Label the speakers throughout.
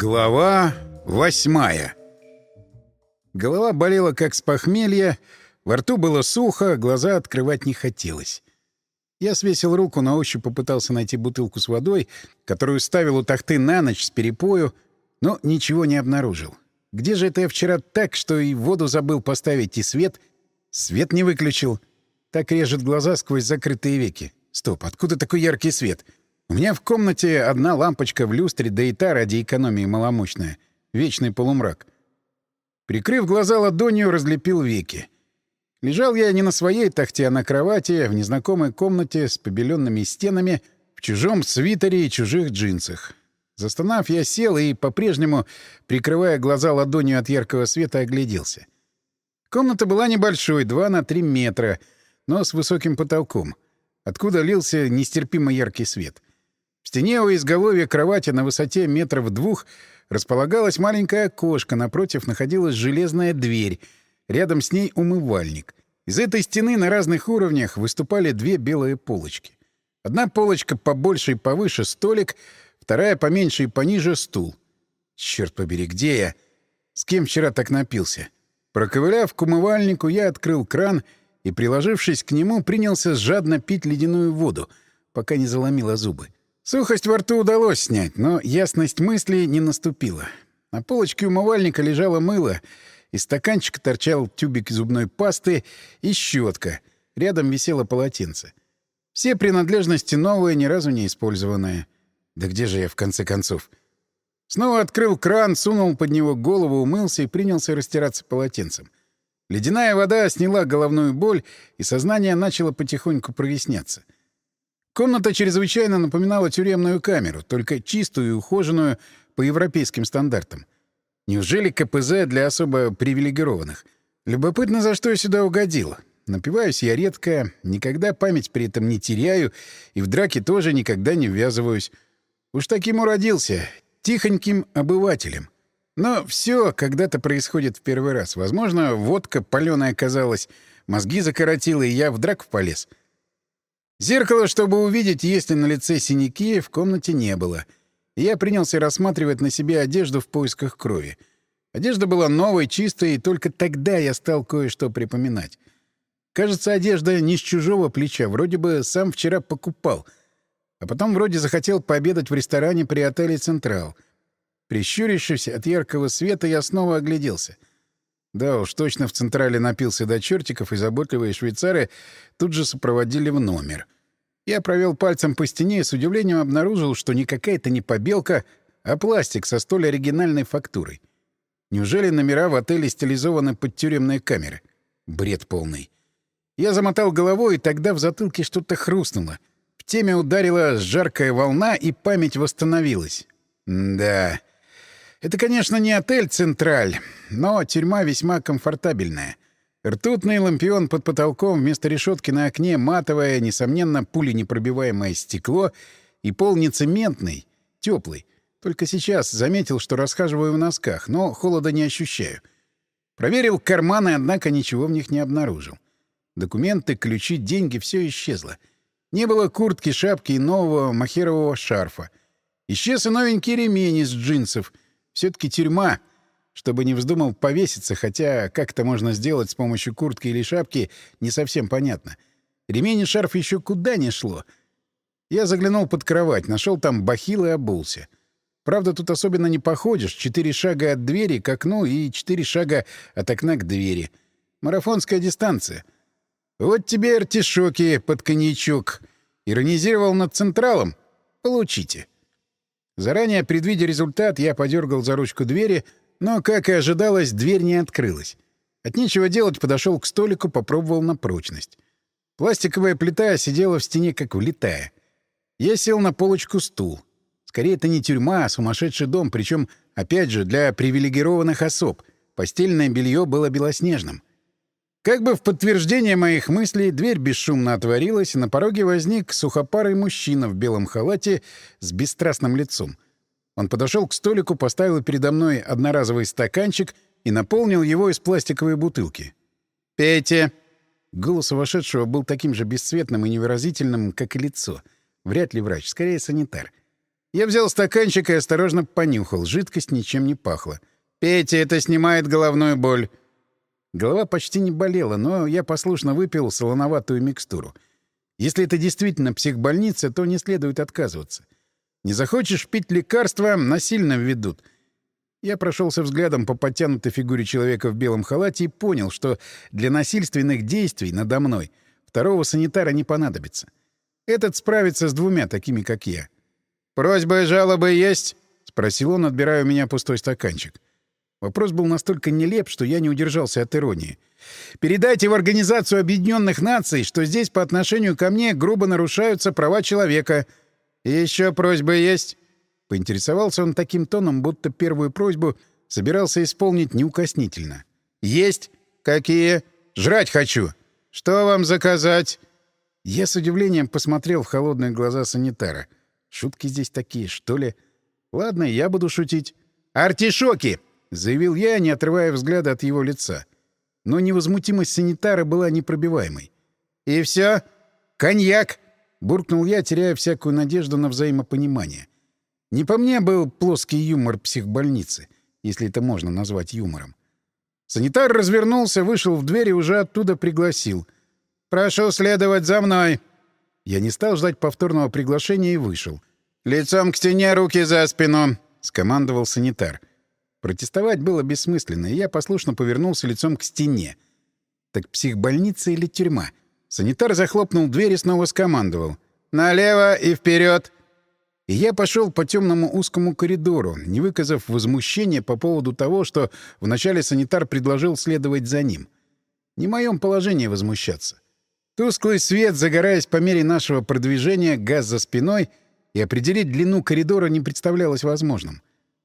Speaker 1: Глава восьмая Голова болела, как с похмелья, во рту было сухо, глаза открывать не хотелось. Я свесил руку, на ощупь попытался найти бутылку с водой, которую ставил у тахты на ночь с перепою, но ничего не обнаружил. Где же это я вчера так, что и воду забыл поставить, и свет? Свет не выключил. Так режет глаза сквозь закрытые веки. Стоп, откуда такой яркий свет? У меня в комнате одна лампочка в люстре, да и та ради экономии маломощная. Вечный полумрак. Прикрыв глаза ладонью, разлепил веки. Лежал я не на своей тахте, а на кровати, в незнакомой комнате с побеленными стенами, в чужом свитере и чужих джинсах. Застонав, я сел и, по-прежнему, прикрывая глаза ладонью от яркого света, огляделся. Комната была небольшой, 2 на 3 метра, но с высоким потолком, откуда лился нестерпимо яркий свет. В стене у изголовья кровати на высоте метров двух располагалось маленькое окошко, напротив находилась железная дверь, рядом с ней умывальник. Из этой стены на разных уровнях выступали две белые полочки. Одна полочка побольше и повыше — столик — Вторая поменьше и пониже — стул. Черт побери, где я? С кем вчера так напился? Проковыляв к умывальнику, я открыл кран и, приложившись к нему, принялся жадно пить ледяную воду, пока не заломило зубы. Сухость во рту удалось снять, но ясность мысли не наступила. На полочке умывальника лежало мыло, из стаканчика торчал тюбик зубной пасты и щетка. Рядом висело полотенце. Все принадлежности новые, ни разу не использованные. Да где же я, в конце концов? Снова открыл кран, сунул под него голову, умылся и принялся растираться полотенцем. Ледяная вода сняла головную боль, и сознание начало потихоньку проясняться. Комната чрезвычайно напоминала тюремную камеру, только чистую и ухоженную по европейским стандартам. Неужели КПЗ для особо привилегированных? Любопытно, за что я сюда угодил. Напиваюсь я редко, никогда память при этом не теряю, и в драке тоже никогда не ввязываюсь. Уж таким уродился, тихоньким обывателем. Но все когда-то происходит в первый раз. Возможно, водка паленая оказалась, мозги закоротила, и я в драку полез. Зеркало, чтобы увидеть, есть ли на лице синяки, в комнате не было. Я принялся рассматривать на себе одежду в поисках крови. Одежда была новой, чистой, и только тогда я стал кое-что припоминать. Кажется, одежда не с чужого плеча, вроде бы сам вчера покупал — а потом вроде захотел пообедать в ресторане при отеле «Централ». Прищурившись от яркого света, я снова огляделся. Да уж, точно в «Централе» напился до чертиков, и заботливые швейцары тут же сопроводили в номер. Я провел пальцем по стене и с удивлением обнаружил, что не какая-то не побелка, а пластик со столь оригинальной фактурой. Неужели номера в отеле стилизованы под тюремные камеры? Бред полный. Я замотал головой, и тогда в затылке что-то хрустнуло — теме ударила жаркая волна, и память восстановилась. да. Это, конечно, не отель «Централь», но тюрьма весьма комфортабельная. Ртутный лампион под потолком, вместо решетки на окне матовое, несомненно, пуленепробиваемое стекло и пол не цементный, теплый. Только сейчас заметил, что расхаживаю в носках, но холода не ощущаю. Проверил карманы, однако ничего в них не обнаружил. Документы, ключи, деньги — все исчезло. — не было куртки, шапки и нового махерового шарфа. Исчез и новенький ремень из джинсов. Все-таки тюрьма. Чтобы не вздумал повеситься, хотя как это можно сделать с помощью куртки или шапки, не совсем понятно. Ремень и шарф еще куда не шло. Я заглянул под кровать, нашел там бахил и обулся. Правда, тут особенно не походишь. Четыре шага от двери к окну и четыре шага от окна к двери. Марафонская дистанция — «Вот тебе артишоки под коньячок!» Иронизировал над Централом? Получите. Заранее предвидя результат, я подергал за ручку двери, но, как и ожидалось, дверь не открылась. От нечего делать подошел к столику, попробовал на прочность. Пластиковая плита сидела в стене, как влитая. Я сел на полочку стул. Скорее, это не тюрьма, а сумасшедший дом, причем, опять же, для привилегированных особ. Постельное белье было белоснежным. Как бы в подтверждение моих мыслей, дверь бесшумно отворилась, и на пороге возник сухопарый мужчина в белом халате с бесстрастным лицом. Он подошел к столику, поставил передо мной одноразовый стаканчик и наполнил его из пластиковой бутылки. «Пейте!» Голос вошедшего был таким же бесцветным и невыразительным, как и лицо. Вряд ли врач, скорее санитар. Я взял стаканчик и осторожно понюхал. Жидкость ничем не пахла. «Пейте, это снимает головную боль». Голова почти не болела, но я послушно выпил солоноватую микстуру. Если это действительно психбольница, то не следует отказываться. Не захочешь пить лекарства — насильно введут. Я прошелся взглядом по подтянутой фигуре человека в белом халате и понял, что для насильственных действий надо мной второго санитара не понадобится. Этот справится с двумя такими, как я. «Просьбы и жалобы есть?» — спросил он, отбирая у меня пустой стаканчик. Вопрос был настолько нелеп, что я не удержался от иронии. «Передайте в Организацию Объединенных Наций, что здесь по отношению ко мне грубо нарушаются права человека. Еще просьбы есть?» Поинтересовался он таким тоном, будто первую просьбу собирался исполнить неукоснительно. «Есть? Какие? Жрать хочу! Что вам заказать?» Я с удивлением посмотрел в холодные глаза санитара. «Шутки здесь такие, что ли?» «Ладно, я буду шутить». «Артишоки!» — заявил я, не отрывая взгляда от его лица. Но невозмутимость санитара была непробиваемой. «И все? Коньяк!» — буркнул я, теряя всякую надежду на взаимопонимание. Не по мне был плоский юмор психбольницы, если это можно назвать юмором. Санитар развернулся, вышел в дверь и уже оттуда пригласил. «Прошу следовать за мной!» Я не стал ждать повторного приглашения и вышел. «Лицом к стене, руки за спину!» — скомандовал санитар. Протестовать было бессмысленно, и я послушно повернулся лицом к стене. Так психбольница или тюрьма? Санитар захлопнул дверь и снова скомандовал. «Налево и вперед! И я пошел по темному узкому коридору, не выказав возмущения по поводу того, что вначале санитар предложил следовать за ним. Не в моем положении возмущаться. Тусклый свет, загораясь по мере нашего продвижения, газ за спиной, и определить длину коридора не представлялось возможным.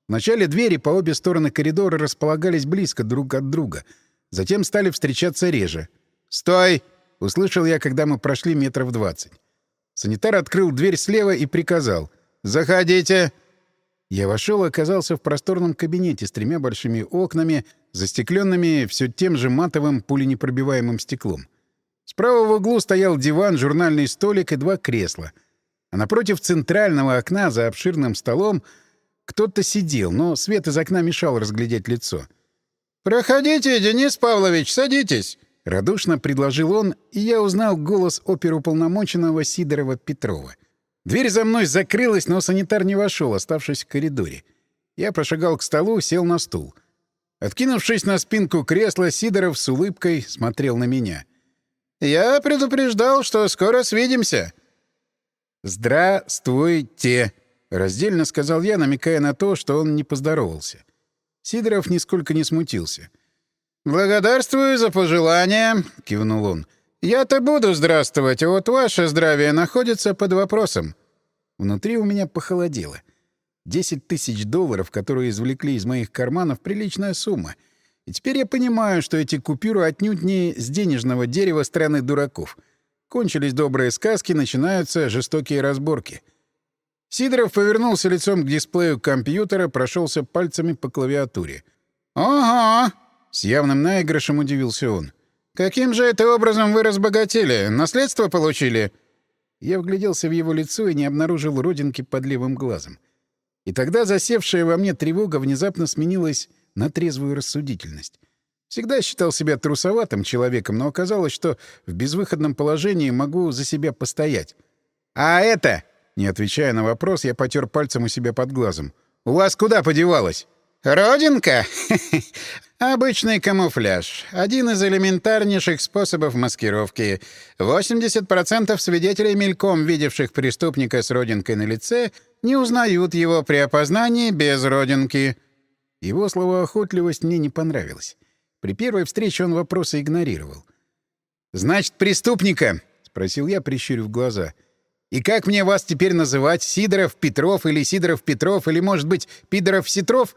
Speaker 1: Вначале двери по обе стороны коридора располагались близко друг от друга, затем стали встречаться реже. «Стой!» — услышал я, когда мы прошли метров двадцать. Санитар открыл дверь слева и приказал. «Заходите!» Я вошел и оказался в просторном кабинете с тремя большими окнами, застекленными все тем же матовым пуленепробиваемым стеклом. Справа в углу стоял диван, журнальный столик и два кресла. А напротив центрального окна за обширным столом кто-то сидел, но свет из окна мешал разглядеть лицо. «Проходите, Денис Павлович, садитесь!» — радушно предложил он, и я узнал голос оперуполномоченного Сидорова Петрова. Дверь за мной закрылась, но санитар не вошел, оставшись в коридоре. Я прошагал к столу, сел на стул. Откинувшись на спинку кресла, Сидоров с улыбкой смотрел на меня. «Я предупреждал, что скоро свидимся». «Здравствуйте», Раздельно сказал я, намекая на то, что он не поздоровался. Сидоров нисколько не смутился. «Благодарствую за пожелание», — кивнул он. «Я-то буду здравствовать, а вот ваше здравие находится под вопросом». Внутри у меня похолодело. Десять тысяч долларов, которые извлекли из моих карманов, приличная сумма. И теперь я понимаю, что эти купюры отнюдь не с денежного дерева страны дураков. Кончились добрые сказки, начинаются жестокие разборки — Сидоров повернулся лицом к дисплею компьютера, прошелся пальцами по клавиатуре. «Ага!» — с явным наигрышем удивился он. «Каким же это образом вы разбогатели? Наследство получили?» Я вгляделся в его лицо и не обнаружил родинки под левым глазом. И тогда засевшая во мне тревога внезапно сменилась на трезвую рассудительность. Всегда считал себя трусоватым человеком, но оказалось, что в безвыходном положении могу за себя постоять. «А это...» Не отвечая на вопрос, я потер пальцем у себя под глазом. «У вас куда подевалась?» «Родинка? Обычный камуфляж. Один из элементарнейших способов маскировки. 80% свидетелей, мельком видевших преступника с родинкой на лице, не узнают его при опознании без родинки». Его словоохотливость мне не понравилась. При первой встрече он вопросы игнорировал. «Значит, преступника?» — спросил я, прищурив глаза — и как мне вас теперь называть? Сидоров Петров или Сидоров Петров или, может быть, Пидоров Ситров?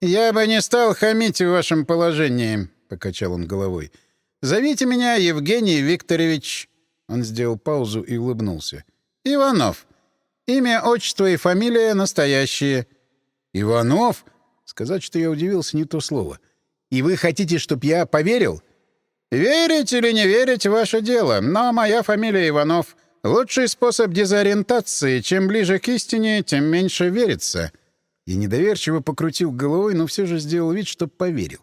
Speaker 1: Я бы не стал хамить в вашем положении, покачал он головой. Зовите меня Евгений Викторович. Он сделал паузу и улыбнулся. Иванов. Имя, отчество и фамилия настоящие. Иванов? Сказать, что я удивился, не то слово. И вы хотите, чтобы я поверил? Верить или не верить — ваше дело, но моя фамилия Иванов — Лучший способ дезориентации. Чем ближе к истине, тем меньше верится. Я недоверчиво покрутил головой, но все же сделал вид, что поверил.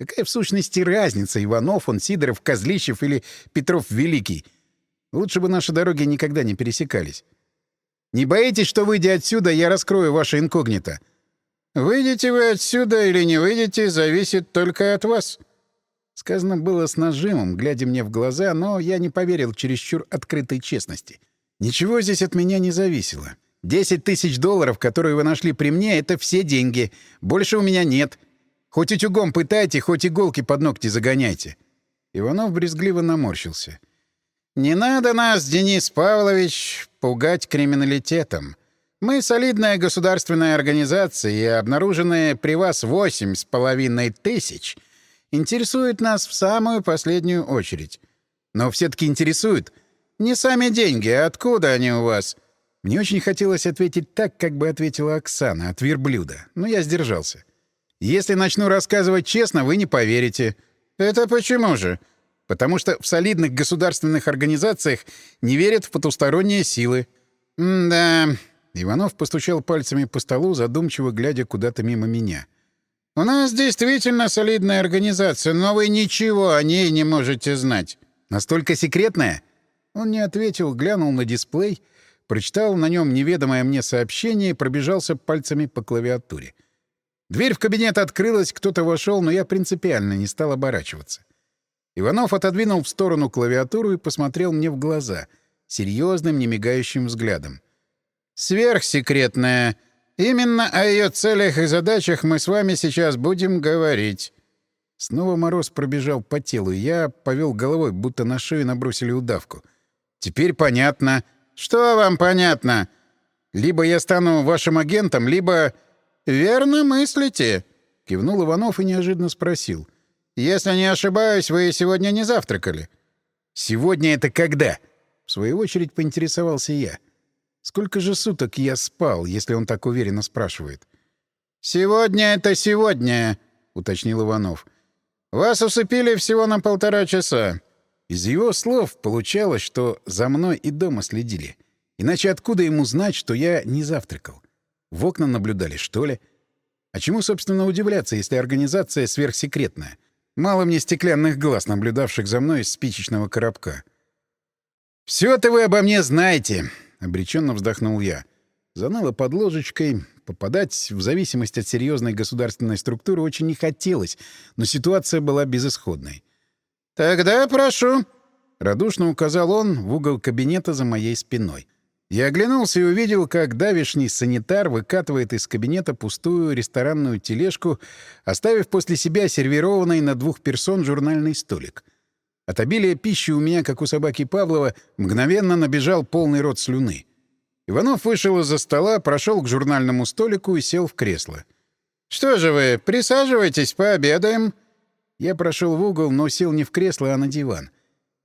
Speaker 1: Какая в сущности разница, Иванов, он, Сидоров, Козлищев или Петров Великий? Лучше бы наши дороги никогда не пересекались. Не боитесь, что, выйдя отсюда, я раскрою ваше инкогнито? Выйдете вы отсюда или не выйдете, зависит только от вас. Сказано было с нажимом, глядя мне в глаза, но я не поверил чересчур открытой честности. Ничего здесь от меня не зависело. Десять тысяч долларов, которые вы нашли при мне, — это все деньги. Больше у меня нет. Хоть утюгом пытайте, хоть иголки под ногти загоняйте. Иванов брезгливо наморщился. «Не надо нас, Денис Павлович, пугать криминалитетом. Мы солидная государственная организация, и обнаруженные при вас восемь с половиной тысяч интересуют нас в самую последнюю очередь. Но все-таки интересуют не сами деньги, а откуда они у вас?» Мне очень хотелось ответить так, как бы ответила Оксана, от верблюда, но я сдержался. «Если начну рассказывать честно, вы не поверите». «Это почему же?» Потому что в солидных государственных организациях не верят в потусторонние силы. «Да...» — Иванов постучал пальцами по столу, задумчиво глядя куда-то мимо меня. «У нас действительно солидная организация, но вы ничего о ней не можете знать». «Настолько секретная?» Он не ответил, глянул на дисплей, прочитал на нем неведомое мне сообщение и пробежался пальцами по клавиатуре. Дверь в кабинет открылась, кто-то вошел, но я принципиально не стал оборачиваться. Иванов отодвинул в сторону клавиатуру и посмотрел мне в глаза, серьезным, немигающим взглядом. «Сверхсекретная. Именно о ее целях и задачах мы с вами сейчас будем говорить». Снова мороз пробежал по телу, и я повел головой, будто на шею набросили удавку. «Теперь понятно». «Что вам понятно?» «Либо я стану вашим агентом, либо...» «Верно мыслите», — кивнул Иванов и неожиданно спросил. «Если не ошибаюсь, вы сегодня не завтракали». «Сегодня это когда?» — в свою очередь поинтересовался я. «Сколько же суток я спал, если он так уверенно спрашивает?» «Сегодня это сегодня», — уточнил Иванов. «Вас усыпили всего на полтора часа». Из его слов получалось, что за мной и дома следили. Иначе откуда ему знать, что я не завтракал? В окна наблюдали, что ли? А чему, собственно, удивляться, если организация сверхсекретная? Мало мне стеклянных глаз, наблюдавших за мной из спичечного коробка. «Все это вы обо мне знаете!» — обреченно вздохнул я. Заныло под ложечкой. Попадать в зависимость от серьезной государственной структуры очень не хотелось, но ситуация была безысходной. «Тогда прошу!» — радушно указал он в угол кабинета за моей спиной. Я оглянулся и увидел, как давишний санитар выкатывает из кабинета пустую ресторанную тележку, оставив после себя сервированный на двух персон журнальный столик. От обилия пищи у меня, как у собаки Павлова, мгновенно набежал полный рот слюны. Иванов вышел из-за стола, прошел к журнальному столику и сел в кресло. «Что же вы, присаживайтесь, пообедаем». Я прошел в угол, но сел не в кресло, а на диван.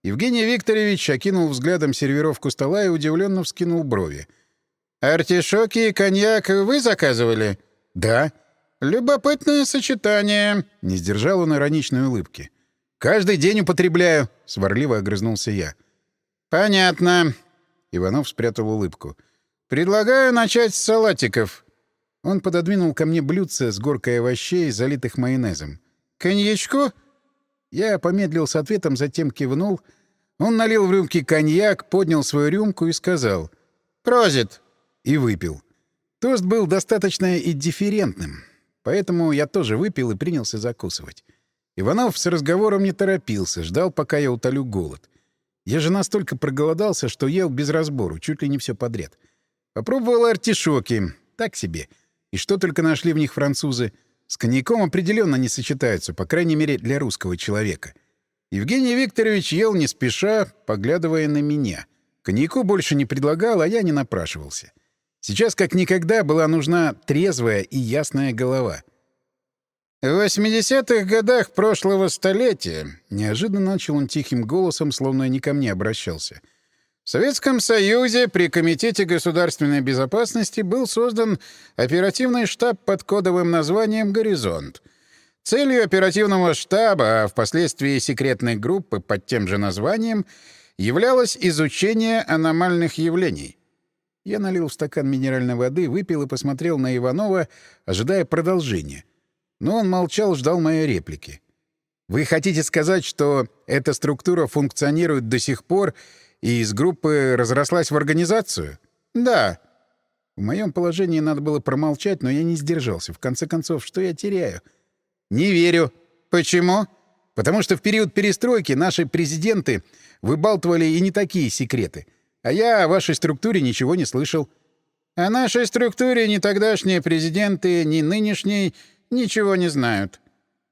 Speaker 1: Евгений Викторович окинул взглядом сервировку стола и удивленно вскинул брови. «Артишоки и коньяк вы заказывали?» «Да». «Любопытное сочетание», — не сдержал он ироничной улыбки. «Каждый день употребляю», — сварливо огрызнулся я. «Понятно». Иванов спрятал улыбку. «Предлагаю начать с салатиков». Он пододвинул ко мне блюдце с горкой овощей, залитых майонезом. «Коньячку?» Я помедлил с ответом, затем кивнул. Он налил в рюмки коньяк, поднял свою рюмку и сказал «Прозит!» и выпил. Тост был достаточно индифферентным, поэтому я тоже выпил и принялся закусывать. Иванов с разговором не торопился, ждал, пока я утолю голод. Я же настолько проголодался, что ел без разбору, чуть ли не все подряд. Попробовал артишоки. Так себе. И что только нашли в них французы — с коньяком определенно не сочетаются, по крайней мере, для русского человека. Евгений Викторович ел не спеша, поглядывая на меня. Коньяку больше не предлагал, а я не напрашивался. Сейчас как никогда была нужна трезвая и ясная голова. В 80-х годах прошлого столетия неожиданно начал он тихим голосом, словно не ко мне обращался — в Советском Союзе при Комитете государственной безопасности был создан оперативный штаб под кодовым названием «Горизонт». Целью оперативного штаба, а впоследствии секретной группы под тем же названием, являлось изучение аномальных явлений. Я налил в стакан минеральной воды, выпил и посмотрел на Иванова, ожидая продолжения. Но он молчал, ждал моей реплики. «Вы хотите сказать, что эта структура функционирует до сих пор и из группы разрослась в организацию?» «Да». В моем положении надо было промолчать, но я не сдержался. В конце концов, что я теряю? «Не верю». «Почему?» «Потому что в период перестройки наши президенты выбалтывали и не такие секреты». А я о вашей структуре ничего не слышал. О нашей структуре ни тогдашние президенты, ни нынешние ничего не знают.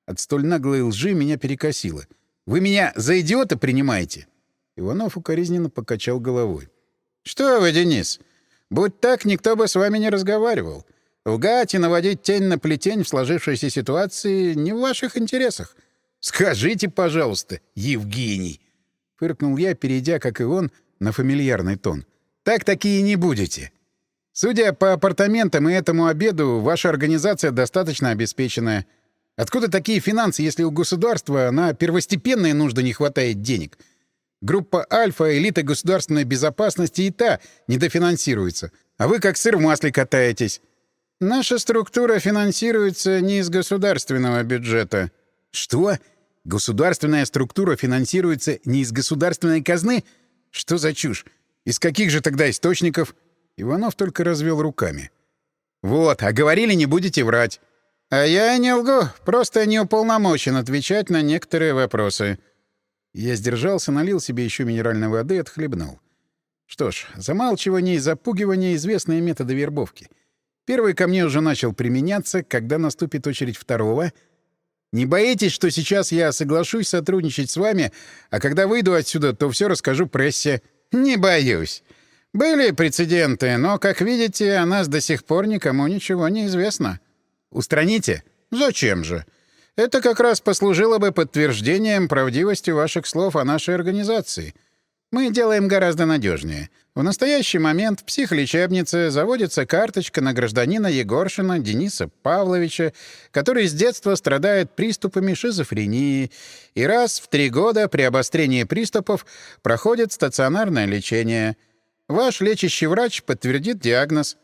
Speaker 1: От столь наглой лжи меня перекосило. Вы меня за идиота принимаете? Иванов укоризненно покачал головой. Что вы, Денис? Будь так, никто бы с вами не разговаривал. Лгать и наводить тень на плетень в сложившейся ситуации не в ваших интересах. Скажите, пожалуйста, Евгений, фыркнул я, перейдя, как и он, на фамильярный тон. «Так такие не будете. Судя по апартаментам и этому обеду, ваша организация достаточно обеспеченная. Откуда такие финансы, если у государства на первостепенные нужды не хватает денег? Группа «Альфа», элита государственной безопасности и та недофинансируется. А вы как сыр в масле катаетесь. Наша структура финансируется не из государственного бюджета. Что? Государственная структура финансируется не из государственной казны — что за чушь? Из каких же тогда источников? Иванов только развел руками. Вот, а говорили, не будете врать. А я не лгу, просто не уполномочен отвечать на некоторые вопросы. Я сдержался, налил себе еще минеральной воды и отхлебнул. Что ж, замалчивание и запугивание — известные методы вербовки. Первый ко мне уже начал применяться, когда наступит очередь второго. Не боитесь, что сейчас я соглашусь сотрудничать с вами, а когда выйду отсюда, то все расскажу прессе? Не боюсь. Были прецеденты, но, как видите, о нас до сих пор никому ничего не известно. Устраните? Зачем же? Это как раз послужило бы подтверждением правдивости ваших слов о нашей организации — мы делаем гораздо надежнее. В настоящий момент в психлечебнице заводится карточка на гражданина Егоршина Дениса Павловича, который с детства страдает приступами шизофрении и раз в три года при обострении приступов проходит стационарное лечение. Ваш лечащий врач подтвердит диагноз.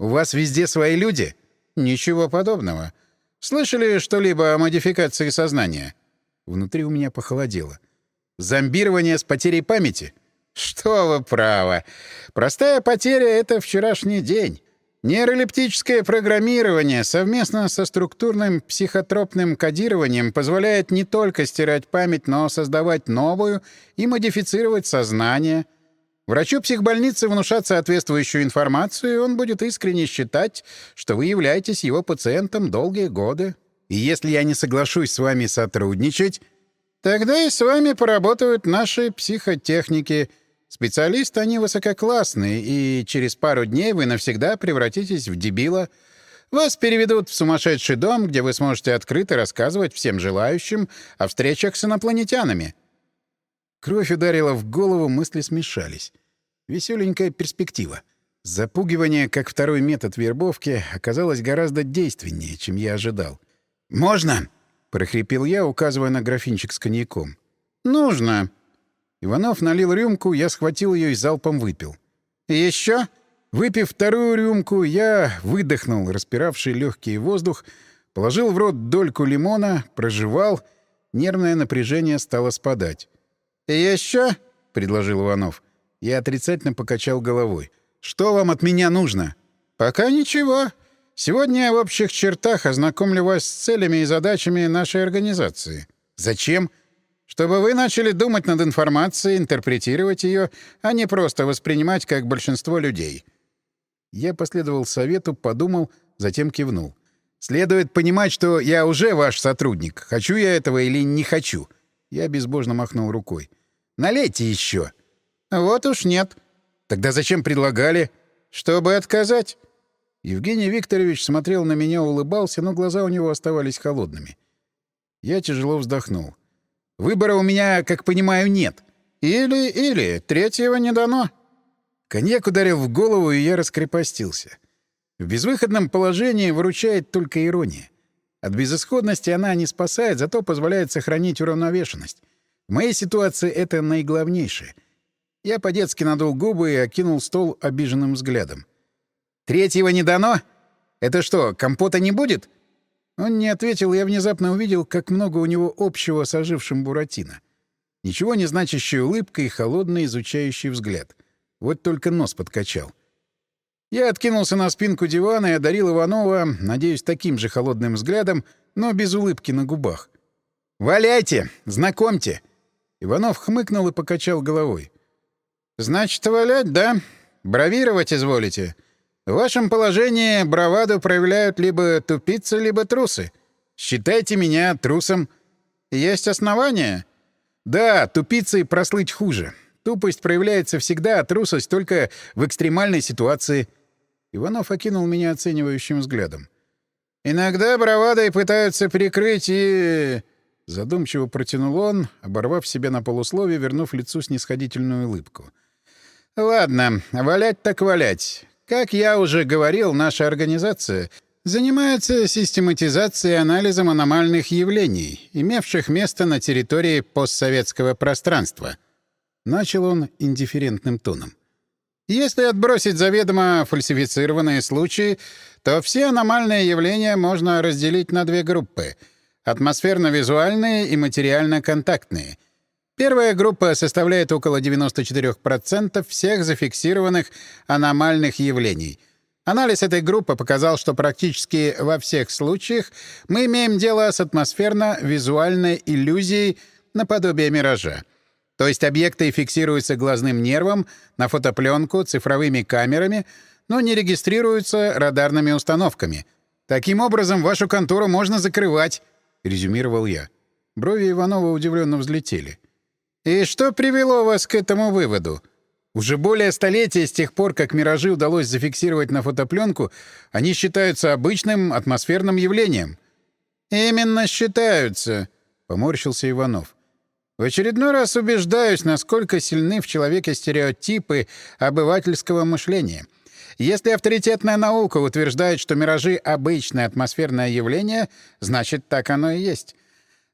Speaker 1: У вас везде свои люди? Ничего подобного. Слышали что-либо о модификации сознания? Внутри у меня похолодело. Зомбирование с потерей памяти? Что вы право. Простая потеря — это вчерашний день. Нейролептическое программирование совместно со структурным психотропным кодированием позволяет не только стирать память, но создавать новую и модифицировать сознание. Врачу психбольницы внушат соответствующую информацию, и он будет искренне считать, что вы являетесь его пациентом долгие годы. И если я не соглашусь с вами сотрудничать, Тогда и с вами поработают наши психотехники. Специалисты они высококлассные, и через пару дней вы навсегда превратитесь в дебила. Вас переведут в сумасшедший дом, где вы сможете открыто рассказывать всем желающим о встречах с инопланетянами. Кровь ударила в голову, мысли смешались. Веселенькая перспектива. Запугивание, как второй метод вербовки, оказалось гораздо действеннее, чем я ожидал. «Можно?» — прохрипел я, указывая на графинчик с коньяком. «Нужно». Иванов налил рюмку, я схватил ее и залпом выпил. «Еще?» Выпив вторую рюмку, я выдохнул распиравший легкий воздух, положил в рот дольку лимона, прожевал. Нервное напряжение стало спадать. «Еще?» — предложил Иванов. Я отрицательно покачал головой. «Что вам от меня нужно?» «Пока ничего. Сегодня я в общих чертах ознакомлю вас с целями и задачами нашей организации. Зачем? Чтобы вы начали думать над информацией, интерпретировать ее, а не просто воспринимать, как большинство людей. Я последовал совету, подумал, затем кивнул. Следует понимать, что я уже ваш сотрудник. Хочу я этого или не хочу. Я безбожно махнул рукой. Налейте еще. Вот уж нет. Тогда зачем предлагали? Чтобы отказать. Евгений Викторович смотрел на меня, улыбался, но глаза у него оставались холодными. Я тяжело вздохнул. «Выбора у меня, как понимаю, нет. Или-или, третьего не дано». Коньяк ударил в голову, и я раскрепостился. В безвыходном положении выручает только ирония. От безысходности она не спасает, зато позволяет сохранить уравновешенность. В моей ситуации это наиглавнейшее. Я по-детски надул губы и окинул стол обиженным взглядом. «Третьего не дано? Это что, компота не будет?» Он не ответил, я внезапно увидел, как много у него общего с ожившим Буратино. Ничего не значащая улыбка и холодный изучающий взгляд. Вот только нос подкачал. Я откинулся на спинку дивана и одарил Иванова, надеюсь, таким же холодным взглядом, но без улыбки на губах. «Валяйте! Знакомьте!» Иванов хмыкнул и покачал головой. «Значит, валять, да? Бравировать изволите? В вашем положении браваду проявляют либо тупицы, либо трусы. Считайте меня трусом. Есть основания?» «Да, тупицей прослыть хуже. Тупость проявляется всегда, а трусость только в экстремальной ситуации». Иванов окинул меня оценивающим взглядом. «Иногда бравадой пытаются прикрыть и...» Задумчиво протянул он, оборвав себя на полусловие, вернув лицу снисходительную улыбку. «Ладно, валять так валять. Как я уже говорил, наша организация занимается систематизацией и анализом аномальных явлений, имевших место на территории постсоветского пространства». Начал он индифферентным тоном. Если отбросить заведомо фальсифицированные случаи, то все аномальные явления можно разделить на две группы — атмосферно-визуальные и материально-контактные. Первая группа составляет около 94% всех зафиксированных аномальных явлений. Анализ этой группы показал, что практически во всех случаях мы имеем дело с атмосферно-визуальной иллюзией наподобие миража. То есть объекты фиксируются глазным нервом, на фотопленку, цифровыми камерами, но не регистрируются радарными установками. Таким образом, вашу контору можно закрывать, — резюмировал я. Брови Иванова удивленно взлетели. «И что привело вас к этому выводу?» Уже более столетия с тех пор, как «Миражи» удалось зафиксировать на фотопленку, они считаются обычным атмосферным явлением. «Именно считаются», — поморщился Иванов. В очередной раз убеждаюсь, насколько сильны в человеке стереотипы обывательского мышления. Если авторитетная наука утверждает, что миражи — обычное атмосферное явление, значит, так оно и есть.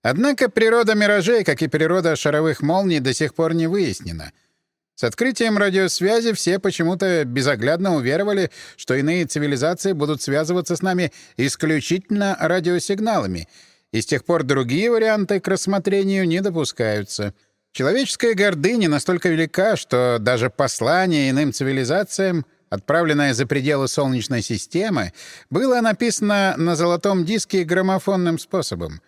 Speaker 1: Однако природа миражей, как и природа шаровых молний, до сих пор не выяснена. С открытием радиосвязи все почему-то безоглядно уверовали, что иные цивилизации будут связываться с нами исключительно радиосигналами — и с тех пор другие варианты к рассмотрению не допускаются. Человеческая гордыня настолько велика, что даже послание иным цивилизациям, отправленное за пределы Солнечной системы, было написано на золотом диске граммофонным способом.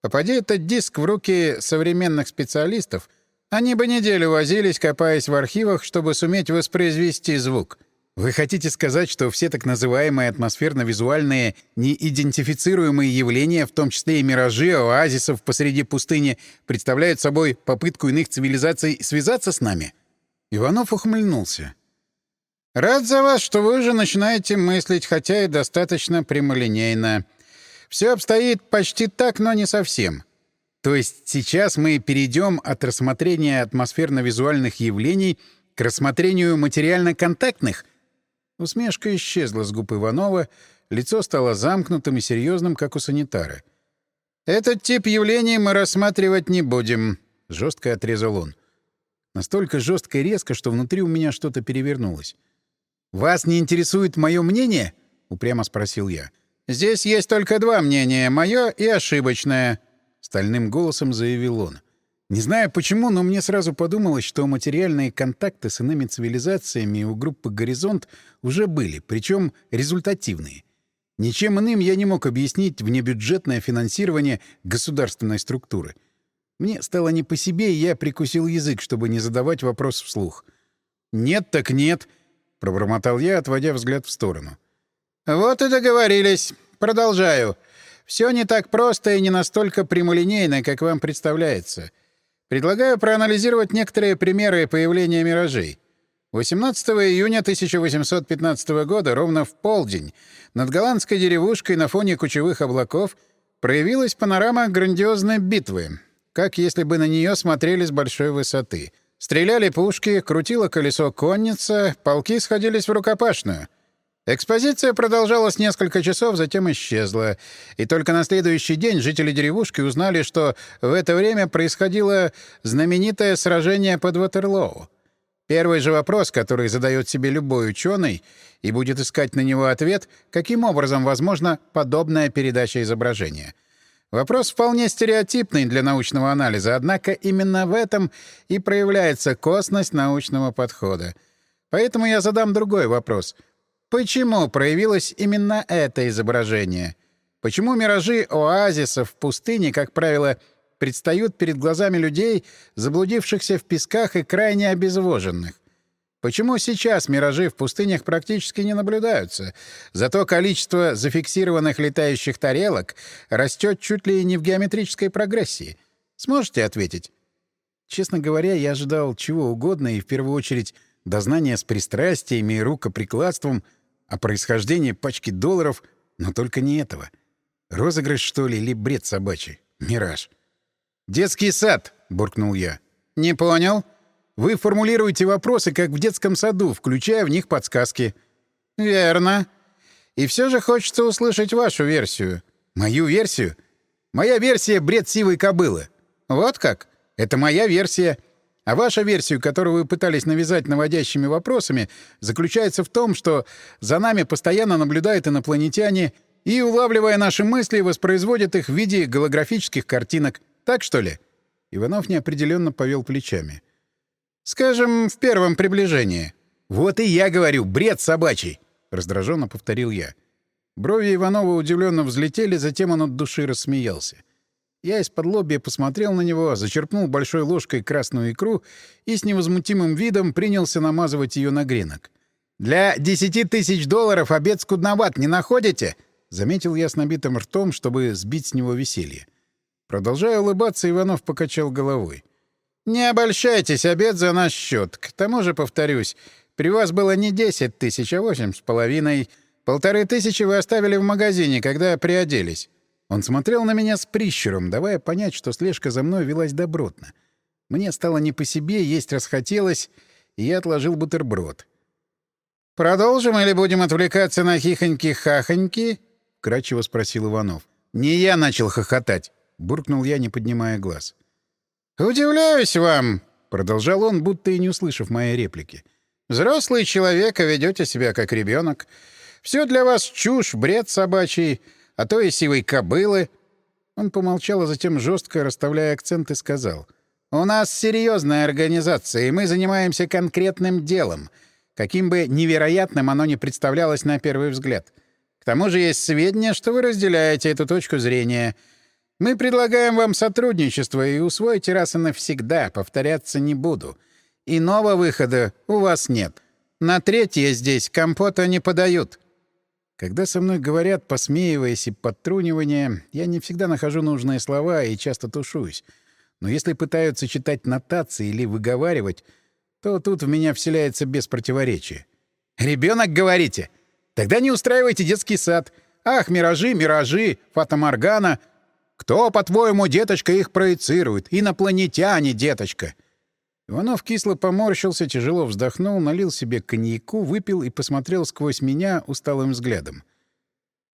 Speaker 1: Попади этот диск в руки современных специалистов, они бы неделю возились, копаясь в архивах, чтобы суметь воспроизвести звук — вы хотите сказать, что все так называемые атмосферно-визуальные неидентифицируемые явления, в том числе и миражи, оазисов посреди пустыни, представляют собой попытку иных цивилизаций связаться с нами? Иванов ухмыльнулся. Рад за вас, что вы уже начинаете мыслить, хотя и достаточно прямолинейно. Все обстоит почти так, но не совсем. То есть сейчас мы перейдем от рассмотрения атмосферно-визуальных явлений к рассмотрению материально-контактных — Усмешка исчезла с губ Иванова, лицо стало замкнутым и серьезным, как у санитара. «Этот тип явлений мы рассматривать не будем», — жестко отрезал он. Настолько жестко и резко, что внутри у меня что-то перевернулось. «Вас не интересует мое мнение?» — упрямо спросил я. «Здесь есть только два мнения — мое и ошибочное», — стальным голосом заявил он. Не знаю почему, но мне сразу подумалось, что материальные контакты с иными цивилизациями у группы «Горизонт» уже были, причем результативные. Ничем иным я не мог объяснить внебюджетное финансирование государственной структуры. Мне стало не по себе, и я прикусил язык, чтобы не задавать вопрос вслух. «Нет так нет», — пробормотал я, отводя взгляд в сторону. «Вот и договорились. Продолжаю. Все не так просто и не настолько прямолинейно, как вам представляется». Предлагаю проанализировать некоторые примеры появления миражей. 18 июня 1815 года, ровно в полдень, над голландской деревушкой на фоне кучевых облаков проявилась панорама грандиозной битвы, как если бы на нее смотрели с большой высоты. Стреляли пушки, крутило колесо конница, полки сходились в рукопашную — Экспозиция продолжалась несколько часов, затем исчезла. И только на следующий день жители деревушки узнали, что в это время происходило знаменитое сражение под Ватерлоу. Первый же вопрос, который задает себе любой ученый и будет искать на него ответ, каким образом возможна подобная передача изображения. Вопрос вполне стереотипный для научного анализа, однако именно в этом и проявляется косность научного подхода. Поэтому я задам другой вопрос. Почему проявилось именно это изображение? Почему миражи оазисов в пустыне, как правило, предстают перед глазами людей, заблудившихся в песках и крайне обезвоженных. Почему сейчас миражи в пустынях практически не наблюдаются, зато количество зафиксированных летающих тарелок растет чуть ли не в геометрической прогрессии? Сможете ответить? Честно говоря, я ожидал чего угодно и в первую очередь дознания с пристрастиями и рукоприкладством о происхождении пачки долларов, но только не этого. Розыгрыш, что ли, или бред собачий? Мираж. «Детский сад», — буркнул я. «Не понял. Вы формулируете вопросы, как в детском саду, включая в них подсказки». «Верно. И все же хочется услышать вашу версию». «Мою версию? Моя версия — бред сивой кобылы». «Вот как? Это моя версия». А ваша версия, которую вы пытались навязать наводящими вопросами, заключается в том, что за нами постоянно наблюдают инопланетяне и, улавливая наши мысли, воспроизводят их в виде голографических картинок. Так что ли?» Иванов неопределенно повел плечами. «Скажем, в первом приближении». «Вот и я говорю, бред собачий!» — раздраженно повторил я. Брови Иванова удивленно взлетели, затем он от души рассмеялся. Я из-под лобья посмотрел на него, зачерпнул большой ложкой красную икру и с невозмутимым видом принялся намазывать ее на гренок. «Для десяти тысяч долларов обед скудноват, не находите?» — заметил я с набитым ртом, чтобы сбить с него веселье. Продолжая улыбаться, Иванов покачал головой. «Не обольщайтесь, обед за наш счет. К тому же, повторюсь, при вас было не десять тысяч, а восемь с половиной. Полторы тысячи вы оставили в магазине, когда приоделись». Он смотрел на меня с прищуром, давая понять, что слежка за мной велась добротно. Мне стало не по себе, есть расхотелось, и я отложил бутерброд. «Продолжим или будем отвлекаться на хихоньки-хахоньки?» — кратчево спросил Иванов. «Не я начал хохотать. — буркнул я, не поднимая глаз. «Удивляюсь вам!» — продолжал он, будто и не услышав моей реплики. «Взрослый человек, а ведете себя как ребенок. Все для вас чушь, бред собачий, а то и сивой кобылы». Он помолчал, а затем жестко, расставляя акценты, сказал. «У нас серьезная организация, и мы занимаемся конкретным делом, каким бы невероятным оно ни представлялось на первый взгляд. К тому же есть сведения, что вы разделяете эту точку зрения — мы предлагаем вам сотрудничество, и усвойте раз и навсегда, повторяться не буду. Иного выхода у вас нет. На третье здесь компота не подают». Когда со мной говорят, посмеиваясь и подтрунивание, я не всегда нахожу нужные слова и часто тушуюсь. Но если пытаются читать нотации или выговаривать, то тут в меня вселяется без противоречия. «Ребенок, говорите? Тогда не устраивайте детский сад. Ах, миражи, миражи, фатаморгана. Кто, по-твоему, деточка, их проецирует? Инопланетяне, деточка!» Иванов кисло поморщился, тяжело вздохнул, налил себе коньяку, выпил и посмотрел сквозь меня усталым взглядом.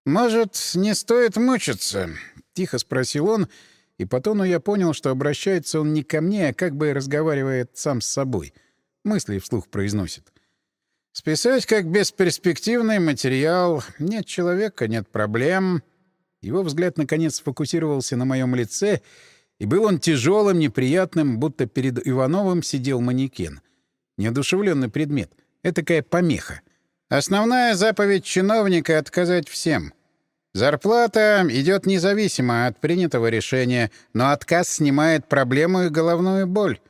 Speaker 1: «Может, не стоит мучиться?» — тихо спросил он, и по тону я понял, что обращается он не ко мне, а как бы разговаривает сам с собой. Мысли вслух произносит. «Списать как бесперспективный материал. Нет человека — нет проблем». Его взгляд, наконец, сфокусировался на моем лице, и был он тяжелым, неприятным, будто перед Ивановым сидел манекен. Неодушевленный предмет. Этакая помеха. Основная заповедь чиновника — отказать всем. Зарплата идет независимо от принятого решения, но отказ снимает проблему и головную боль.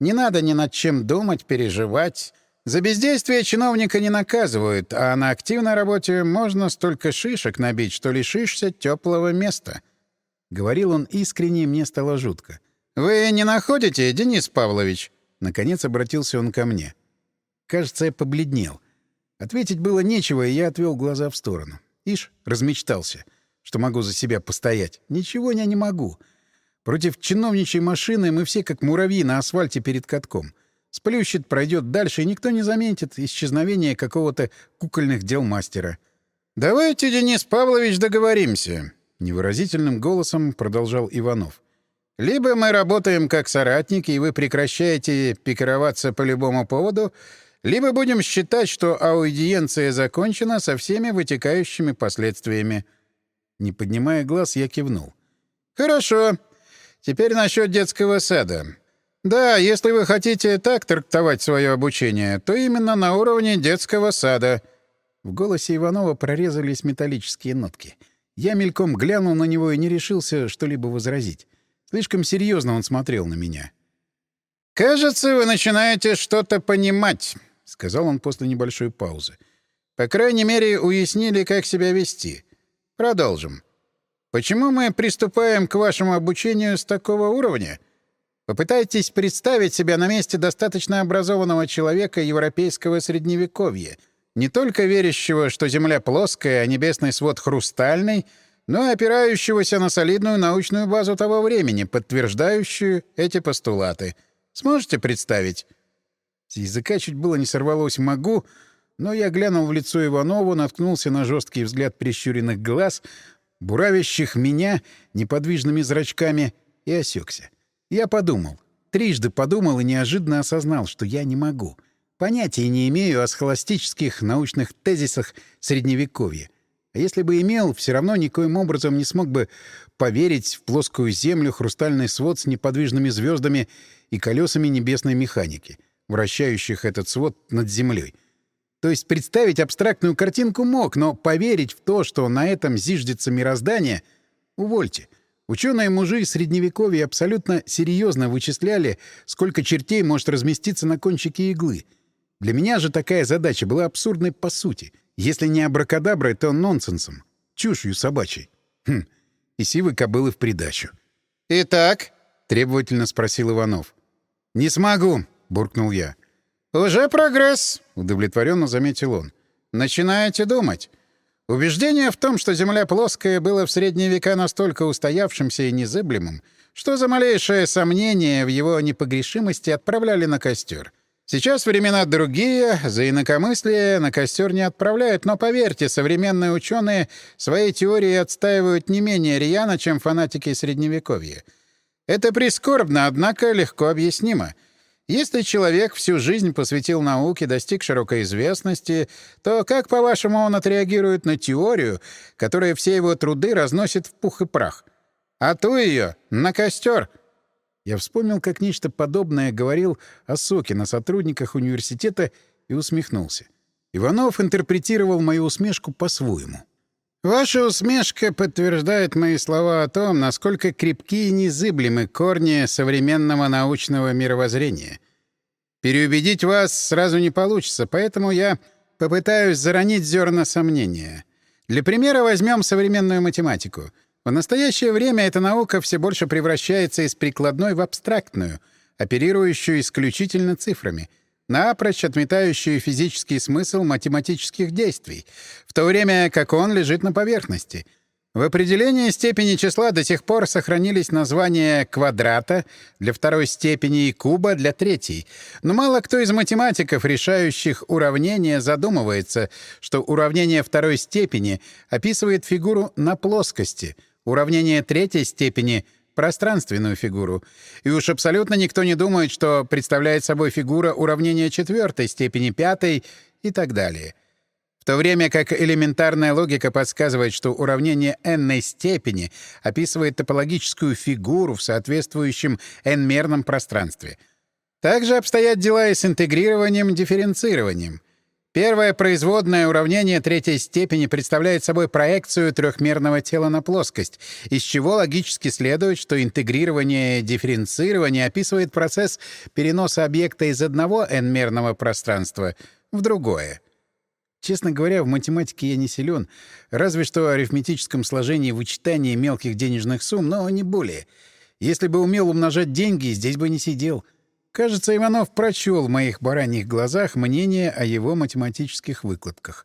Speaker 1: Не надо ни над чем думать, переживать. За бездействие чиновника не наказывают, а на активной работе можно столько шишек набить, что лишишься теплого места. Говорил он искренне, мне стало жутко. «Вы не находите, Денис Павлович?» Наконец обратился он ко мне. Кажется, я побледнел. Ответить было нечего, и я отвел глаза в сторону. Ишь, размечтался, что могу за себя постоять. Ничего я не могу. Против чиновничьей машины мы все как муравьи на асфальте перед катком. Сплющит, пройдет дальше, и никто не заметит исчезновения какого-то кукольных дел мастера. «Давайте, Денис Павлович, договоримся», — невыразительным голосом продолжал Иванов. Либо мы работаем как соратники, и вы прекращаете пикироваться по любому поводу, либо будем считать, что аудиенция закончена со всеми вытекающими последствиями». Не поднимая глаз, я кивнул. «Хорошо. Теперь насчет детского сада. Да, если вы хотите так трактовать свое обучение, то именно на уровне детского сада». В голосе Иванова прорезались металлические нотки. Я мельком глянул на него и не решился что-либо возразить. Слишком серьезно он смотрел на меня. «Кажется, вы начинаете что-то понимать», — сказал он после небольшой паузы. «По крайней мере, уяснили, как себя вести. Продолжим. Почему мы приступаем к вашему обучению с такого уровня?» Попытайтесь представить себя на месте достаточно образованного человека европейского средневековья, не только верящего, что Земля плоская, а небесный свод хрустальный, но и опирающегося на солидную научную базу того времени, подтверждающую эти постулаты. Сможете представить? С языка чуть было не сорвалось «могу», но я глянул в лицо Иванову, наткнулся на жесткий взгляд прищуренных глаз, буравящих меня неподвижными зрачками, и осекся. Я подумал. Трижды подумал и неожиданно осознал, что я не могу. Понятия не имею о схоластических научных тезисах Средневековья. А если бы имел, все равно никоим образом не смог бы поверить в плоскую землю, хрустальный свод с неподвижными звездами и колесами небесной механики, вращающих этот свод над землей. То есть представить абстрактную картинку мог, но поверить в то, что на этом зиждется мироздание — увольте — Ученые-мужи Средневековья абсолютно серьезно вычисляли, сколько чертей может разместиться на кончике иглы. Для меня же такая задача была абсурдной по сути. Если не абракадаброй, то нонсенсом. Чушью собачьей. Хм. И сивы кобылы в придачу. «Итак?» — требовательно спросил Иванов. «Не смогу», — буркнул я. «Уже прогресс», — удовлетворенно заметил он. «Начинаете думать. Убеждение в том, что Земля плоская, было в средние века настолько устоявшимся и незыблемым, что за малейшее сомнение в его непогрешимости отправляли на костер. Сейчас времена другие, за инакомыслие на костер не отправляют, но поверьте, современные ученые свои теории отстаивают не менее рьяно, чем фанатики Средневековья. Это прискорбно, однако легко объяснимо — если человек всю жизнь посвятил науке, достиг широкой известности, то как, по-вашему, он отреагирует на теорию, которая все его труды разносит в пух и прах? А ту ее на костер. Я вспомнил, как нечто подобное говорил о Соке на сотрудниках университета и усмехнулся. Иванов интерпретировал мою усмешку по-своему. «Ваша усмешка подтверждает мои слова о том, насколько крепки и незыблемы корни современного научного мировоззрения. Переубедить вас сразу не получится, поэтому я попытаюсь заронить зерна сомнения. Для примера возьмем современную математику. В настоящее время эта наука все больше превращается из прикладной в абстрактную, оперирующую исключительно цифрами — напрочь отметающую физический смысл математических действий, в то время как он лежит на поверхности. В определении степени числа до сих пор сохранились названия квадрата для второй степени и куба для третьей. Но мало кто из математиков, решающих уравнения, задумывается, что уравнение второй степени описывает фигуру на плоскости, уравнение третьей степени — пространственную фигуру. И уж абсолютно никто не думает, что представляет собой фигура уравнения четвертой степени пятой и так далее. В то время как элементарная логика подсказывает, что уравнение n степени описывает топологическую фигуру в соответствующем n-мерном пространстве. Также обстоят дела и с интегрированием, дифференцированием — Первое производное уравнение третьей степени представляет собой проекцию трехмерного тела на плоскость, из чего логически следует, что интегрирование дифференцирование описывает процесс переноса объекта из одного n-мерного пространства в другое. Честно говоря, в математике я не силен, разве что в арифметическом сложении вычитания мелких денежных сумм, но не более. Если бы умел умножать деньги, здесь бы не сидел. Кажется, Иванов прочел в моих бараньих глазах мнение о его математических выкладках.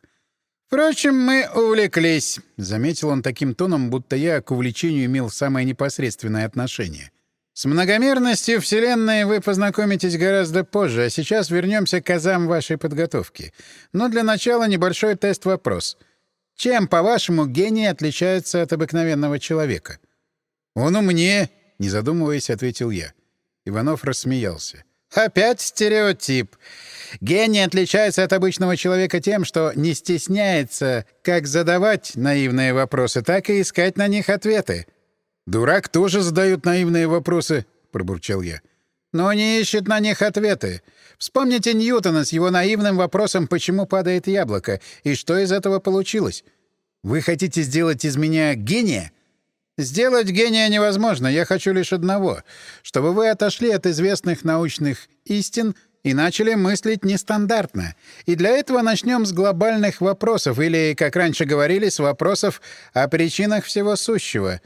Speaker 1: «Впрочем, мы увлеклись», — заметил он таким тоном, будто я к увлечению имел самое непосредственное отношение. «С многомерностью Вселенной вы познакомитесь гораздо позже, а сейчас вернемся к азам вашей подготовки. Но для начала небольшой тест-вопрос. Чем, по-вашему, гений отличается от обыкновенного человека?» «Он умнее», ——
Speaker 2: не задумываясь, ответил я. Иванов рассмеялся.
Speaker 1: «Опять стереотип. Гений отличается от обычного человека тем, что не стесняется как задавать наивные вопросы, так и искать на них ответы».
Speaker 2: «Дурак тоже задает наивные вопросы», — пробурчал я.
Speaker 1: «Но не ищет на них ответы. Вспомните Ньютона с его наивным вопросом, почему падает яблоко, и что из этого получилось.
Speaker 2: Вы хотите сделать из меня гения?»
Speaker 1: Сделать гения невозможно. Я хочу лишь одного — чтобы вы отошли от известных научных истин и начали мыслить нестандартно. И для этого начнем с глобальных вопросов, или, как раньше говорили, с вопросов о причинах всего сущего.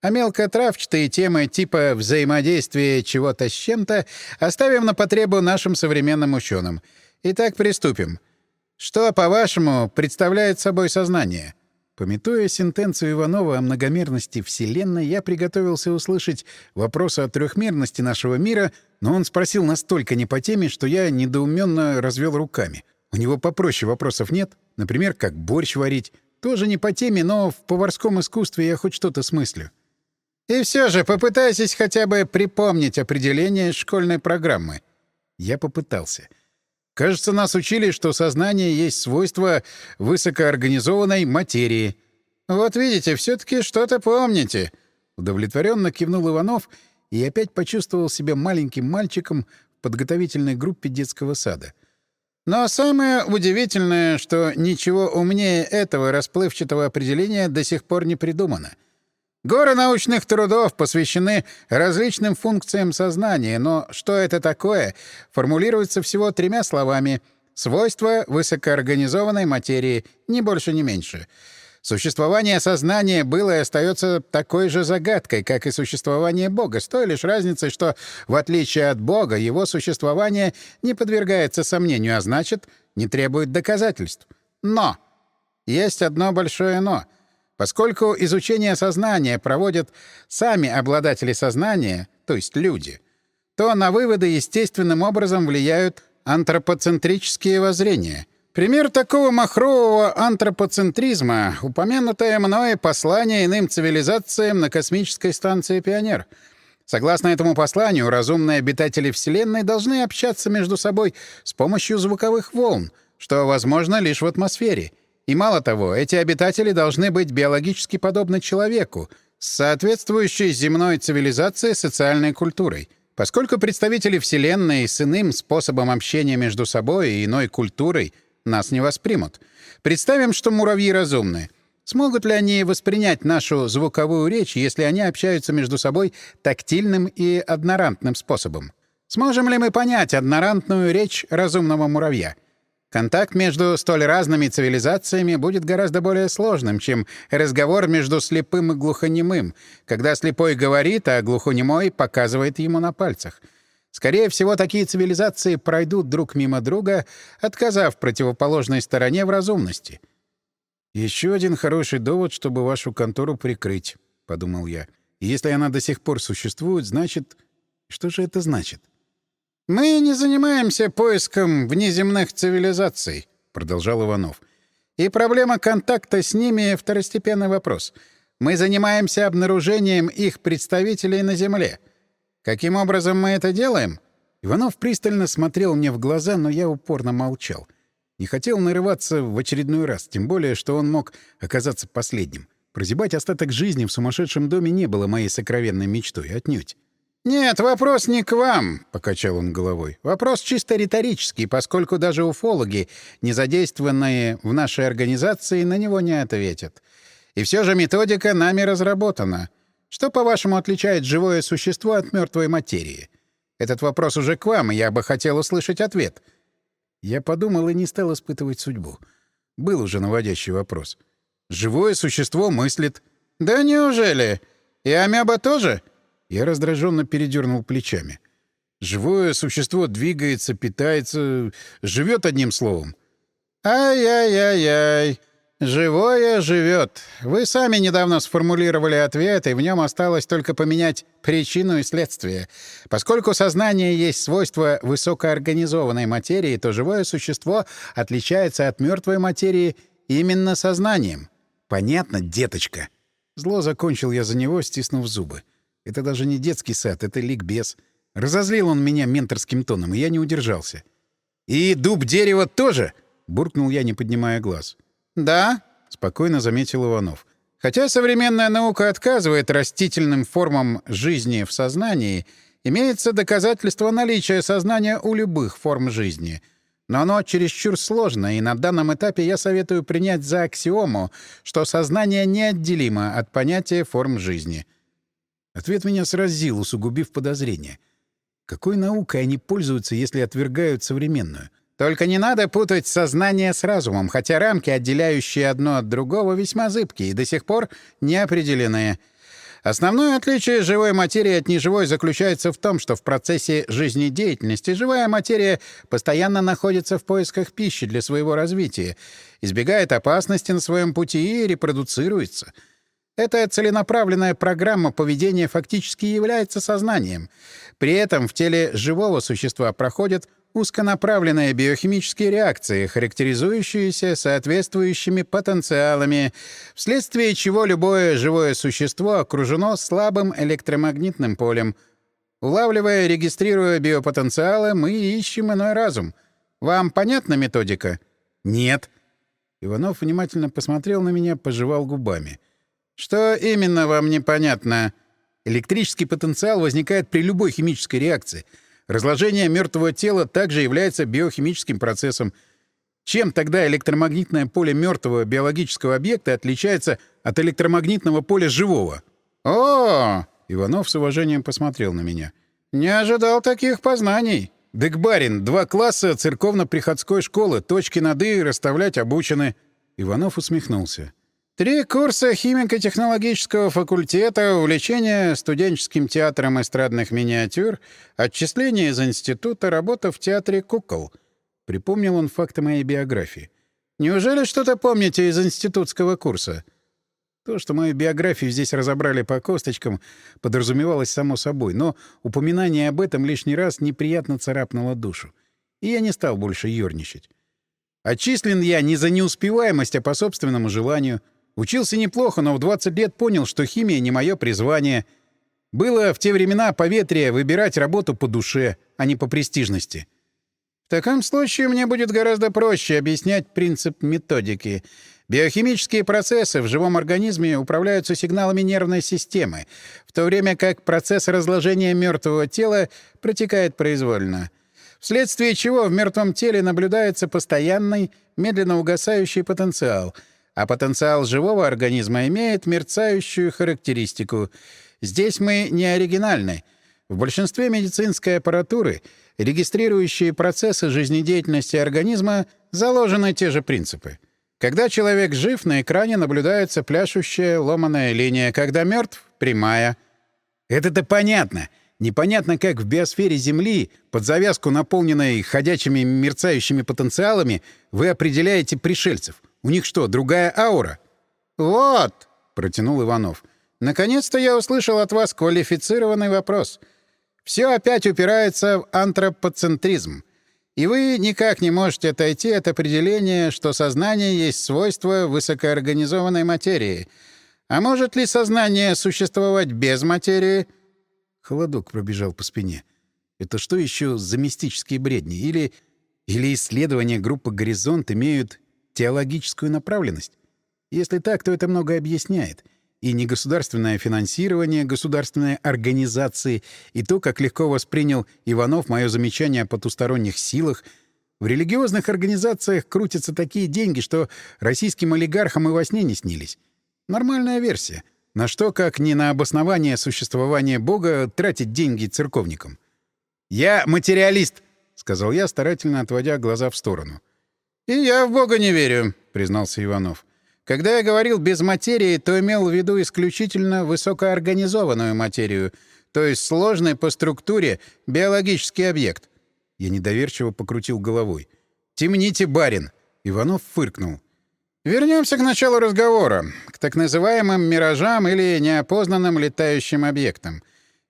Speaker 1: А мелкотравчатые темы типа взаимодействия чего-то с чем-то оставим на потребу нашим современным ученым. Итак, приступим. Что, по-вашему, представляет собой сознание?
Speaker 2: — Пометуя сентенцию Иванова о многомерности Вселенной, я приготовился услышать вопросы о трехмерности нашего мира, но он спросил настолько не по теме, что я недоуменно развел руками. У него попроще вопросов нет. Например, как борщ варить. Тоже не по теме, но в поварском искусстве я хоть что-то смыслю.
Speaker 1: И все же попытайтесь хотя бы припомнить определение школьной программы.
Speaker 2: Я попытался. — Кажется, нас учили, что сознание есть свойство высокоорганизованной материи.
Speaker 1: Вот видите, все таки что-то помните.
Speaker 2: Удовлетворенно кивнул Иванов и опять почувствовал себя маленьким мальчиком в подготовительной группе детского сада.
Speaker 1: Но самое удивительное, что ничего умнее этого расплывчатого определения до сих пор не придумано — Горы научных трудов посвящены различным функциям сознания, но что это такое, формулируется всего тремя словами — свойства высокоорганизованной материи, ни больше, ни меньше. Существование сознания было и остается такой же загадкой, как и существование Бога, с той лишь разницей, что, в отличие от Бога, его существование не подвергается сомнению, а значит, не требует доказательств. Но! Есть одно большое «но». Поскольку изучение сознания проводят сами обладатели сознания, то есть люди, то на выводы естественным образом влияют антропоцентрические воззрения. Пример такого махрового антропоцентризма — упомянутое мною послание иным цивилизациям на космической станции «Пионер». Согласно этому посланию, разумные обитатели Вселенной должны общаться между собой с помощью звуковых волн, что возможно лишь в атмосфере — и мало того, эти обитатели должны быть биологически подобны человеку, с соответствующей земной цивилизацией социальной культурой. Поскольку представители Вселенной с иным способом общения между собой и иной культурой нас не воспримут. Представим, что муравьи разумны. Смогут ли они воспринять нашу звуковую речь, если они общаются между собой тактильным и однорантным способом? Сможем ли мы понять однорантную речь разумного муравья? Контакт между столь разными цивилизациями будет гораздо более сложным, чем разговор между слепым и глухонемым, когда слепой говорит, а глухонемой показывает ему на пальцах. Скорее всего, такие цивилизации пройдут друг мимо друга, отказав противоположной стороне в разумности.
Speaker 2: Еще один хороший довод, чтобы вашу контору прикрыть», — подумал я. «Если она до сих пор существует, значит... Что же это значит?»
Speaker 1: «Мы не занимаемся поиском внеземных цивилизаций», — продолжал Иванов. «И проблема контакта с ними — второстепенный вопрос. Мы занимаемся обнаружением их представителей на Земле. Каким образом мы это делаем?»
Speaker 2: Иванов пристально смотрел мне в глаза, но я упорно молчал. Не хотел нарываться в очередной раз, тем более, что он мог оказаться последним. Прозябать остаток жизни в сумасшедшем доме не было моей сокровенной мечтой, отнюдь.
Speaker 1: «Нет, вопрос не к вам», — покачал он головой. «Вопрос чисто риторический, поскольку даже уфологи, не задействованные в нашей организации, на него не ответят. И все же методика нами разработана. Что, по-вашему, отличает живое существо от мертвой материи? Этот вопрос уже к вам, и я бы хотел услышать ответ».
Speaker 2: Я подумал и не стал испытывать судьбу. Был уже наводящий вопрос. «Живое существо мыслит».
Speaker 1: «Да неужели? И амеба тоже?»
Speaker 2: Я раздраженно передернул плечами. Живое существо двигается, питается, живет одним словом.
Speaker 1: Ай-яй-яй-яй. Живое живет. Вы сами недавно сформулировали ответ, и в нем осталось только поменять причину и следствие. Поскольку сознание есть свойство высокоорганизованной материи, то живое существо отличается от мертвой материи именно сознанием.
Speaker 2: Понятно, деточка. Зло закончил я за него, стиснув зубы.
Speaker 3: Это даже не детский сад, это ликбез. Разозлил он меня менторским тоном, и я не удержался. «И дуб дерева тоже?» — буркнул я, не поднимая глаз.
Speaker 1: «Да», — спокойно заметил Иванов. «Хотя современная наука отказывает растительным формам жизни в сознании, имеется доказательство наличия сознания у любых форм жизни. Но оно чересчур сложно, и на данном этапе я советую принять за аксиому, что сознание неотделимо от понятия форм жизни».
Speaker 3: Ответ меня сразил, усугубив подозрение. Какой наукой они пользуются, если отвергают современную?
Speaker 1: Только не надо путать сознание с разумом, хотя рамки, отделяющие одно от другого, весьма зыбкие и до сих пор не определенные. Основное отличие живой материи от неживой заключается в том, что в процессе жизнедеятельности живая материя постоянно находится в поисках пищи для своего развития, избегает опасности на своем пути и репродуцируется — эта целенаправленная программа поведения фактически является сознанием. При этом в теле живого существа проходят узконаправленные биохимические реакции, характеризующиеся соответствующими потенциалами, вследствие чего любое живое существо окружено слабым электромагнитным полем. Улавливая регистрируя биопотенциалы, мы ищем иной разум. Вам понятна методика?
Speaker 3: Нет. Иванов внимательно посмотрел на меня, пожевал губами.
Speaker 1: Что именно вам непонятно?
Speaker 3: Электрический потенциал возникает при любой химической реакции. Разложение мертвого тела также является биохимическим процессом. Чем тогда электромагнитное поле мертвого биологического объекта отличается от электромагнитного поля живого?
Speaker 1: О! Иванов с уважением посмотрел на меня. Не ожидал таких познаний.
Speaker 3: Дык два класса церковно-приходской школы, точки над «и» расставлять обучены. Иванов усмехнулся.
Speaker 1: Три курса химико-технологического факультета, увлечение студенческим театром эстрадных миниатюр, отчисление из института, работа в театре кукол. Припомнил он факты моей биографии. Неужели что-то помните из институтского курса?
Speaker 3: То, что мою биографию здесь разобрали по косточкам, подразумевалось само собой, но упоминание об этом лишний раз неприятно царапнуло душу. И я не стал больше ерничать. Отчислен я не за неуспеваемость, а по собственному желанию — Учился неплохо, но в 20 лет понял, что химия не мое призвание. Было в те времена поветрие выбирать работу по душе, а не по престижности.
Speaker 1: В таком случае мне будет гораздо проще объяснять принцип методики. Биохимические процессы в живом организме управляются сигналами нервной системы, в то время как процесс разложения мертвого тела протекает произвольно. Вследствие чего в мертвом теле наблюдается постоянный, медленно угасающий потенциал — а потенциал живого организма имеет мерцающую характеристику. Здесь мы не оригинальны. В большинстве медицинской аппаратуры, регистрирующие процессы жизнедеятельности организма, заложены те же принципы. Когда человек жив, на экране наблюдается пляшущая ломаная линия, когда мертв — прямая.
Speaker 3: Это-то понятно. Непонятно, как в биосфере Земли, под завязку, наполненной ходячими мерцающими потенциалами, вы определяете пришельцев. У них что, другая аура?
Speaker 1: Вот, протянул Иванов. Наконец-то я услышал от вас квалифицированный вопрос. Все опять упирается в антропоцентризм. И вы никак не можете отойти от определения, что сознание есть свойство высокоорганизованной материи. А может ли сознание существовать без материи?
Speaker 3: Холодок пробежал по спине. Это что еще за мистические бредни? Или, или исследования группы «Горизонт» имеют теологическую направленность? Если так, то это многое объясняет. И негосударственное финансирование государственной организации, и то, как легко воспринял Иванов мое замечание о потусторонних силах. В религиозных организациях крутятся такие деньги, что российским олигархам и во сне не снились. Нормальная версия. На что, как не на обоснование существования Бога, тратить деньги церковникам? «Я материалист», — сказал я, старательно отводя глаза в сторону.
Speaker 1: «И я в Бога не верю», — признался Иванов. «Когда я говорил «без материи», то имел в виду исключительно высокоорганизованную материю, то есть сложный по структуре биологический объект».
Speaker 3: Я недоверчиво покрутил головой. «Темните, барин!» Иванов фыркнул.
Speaker 1: Вернемся к началу разговора, к так называемым «миражам» или неопознанным летающим объектам.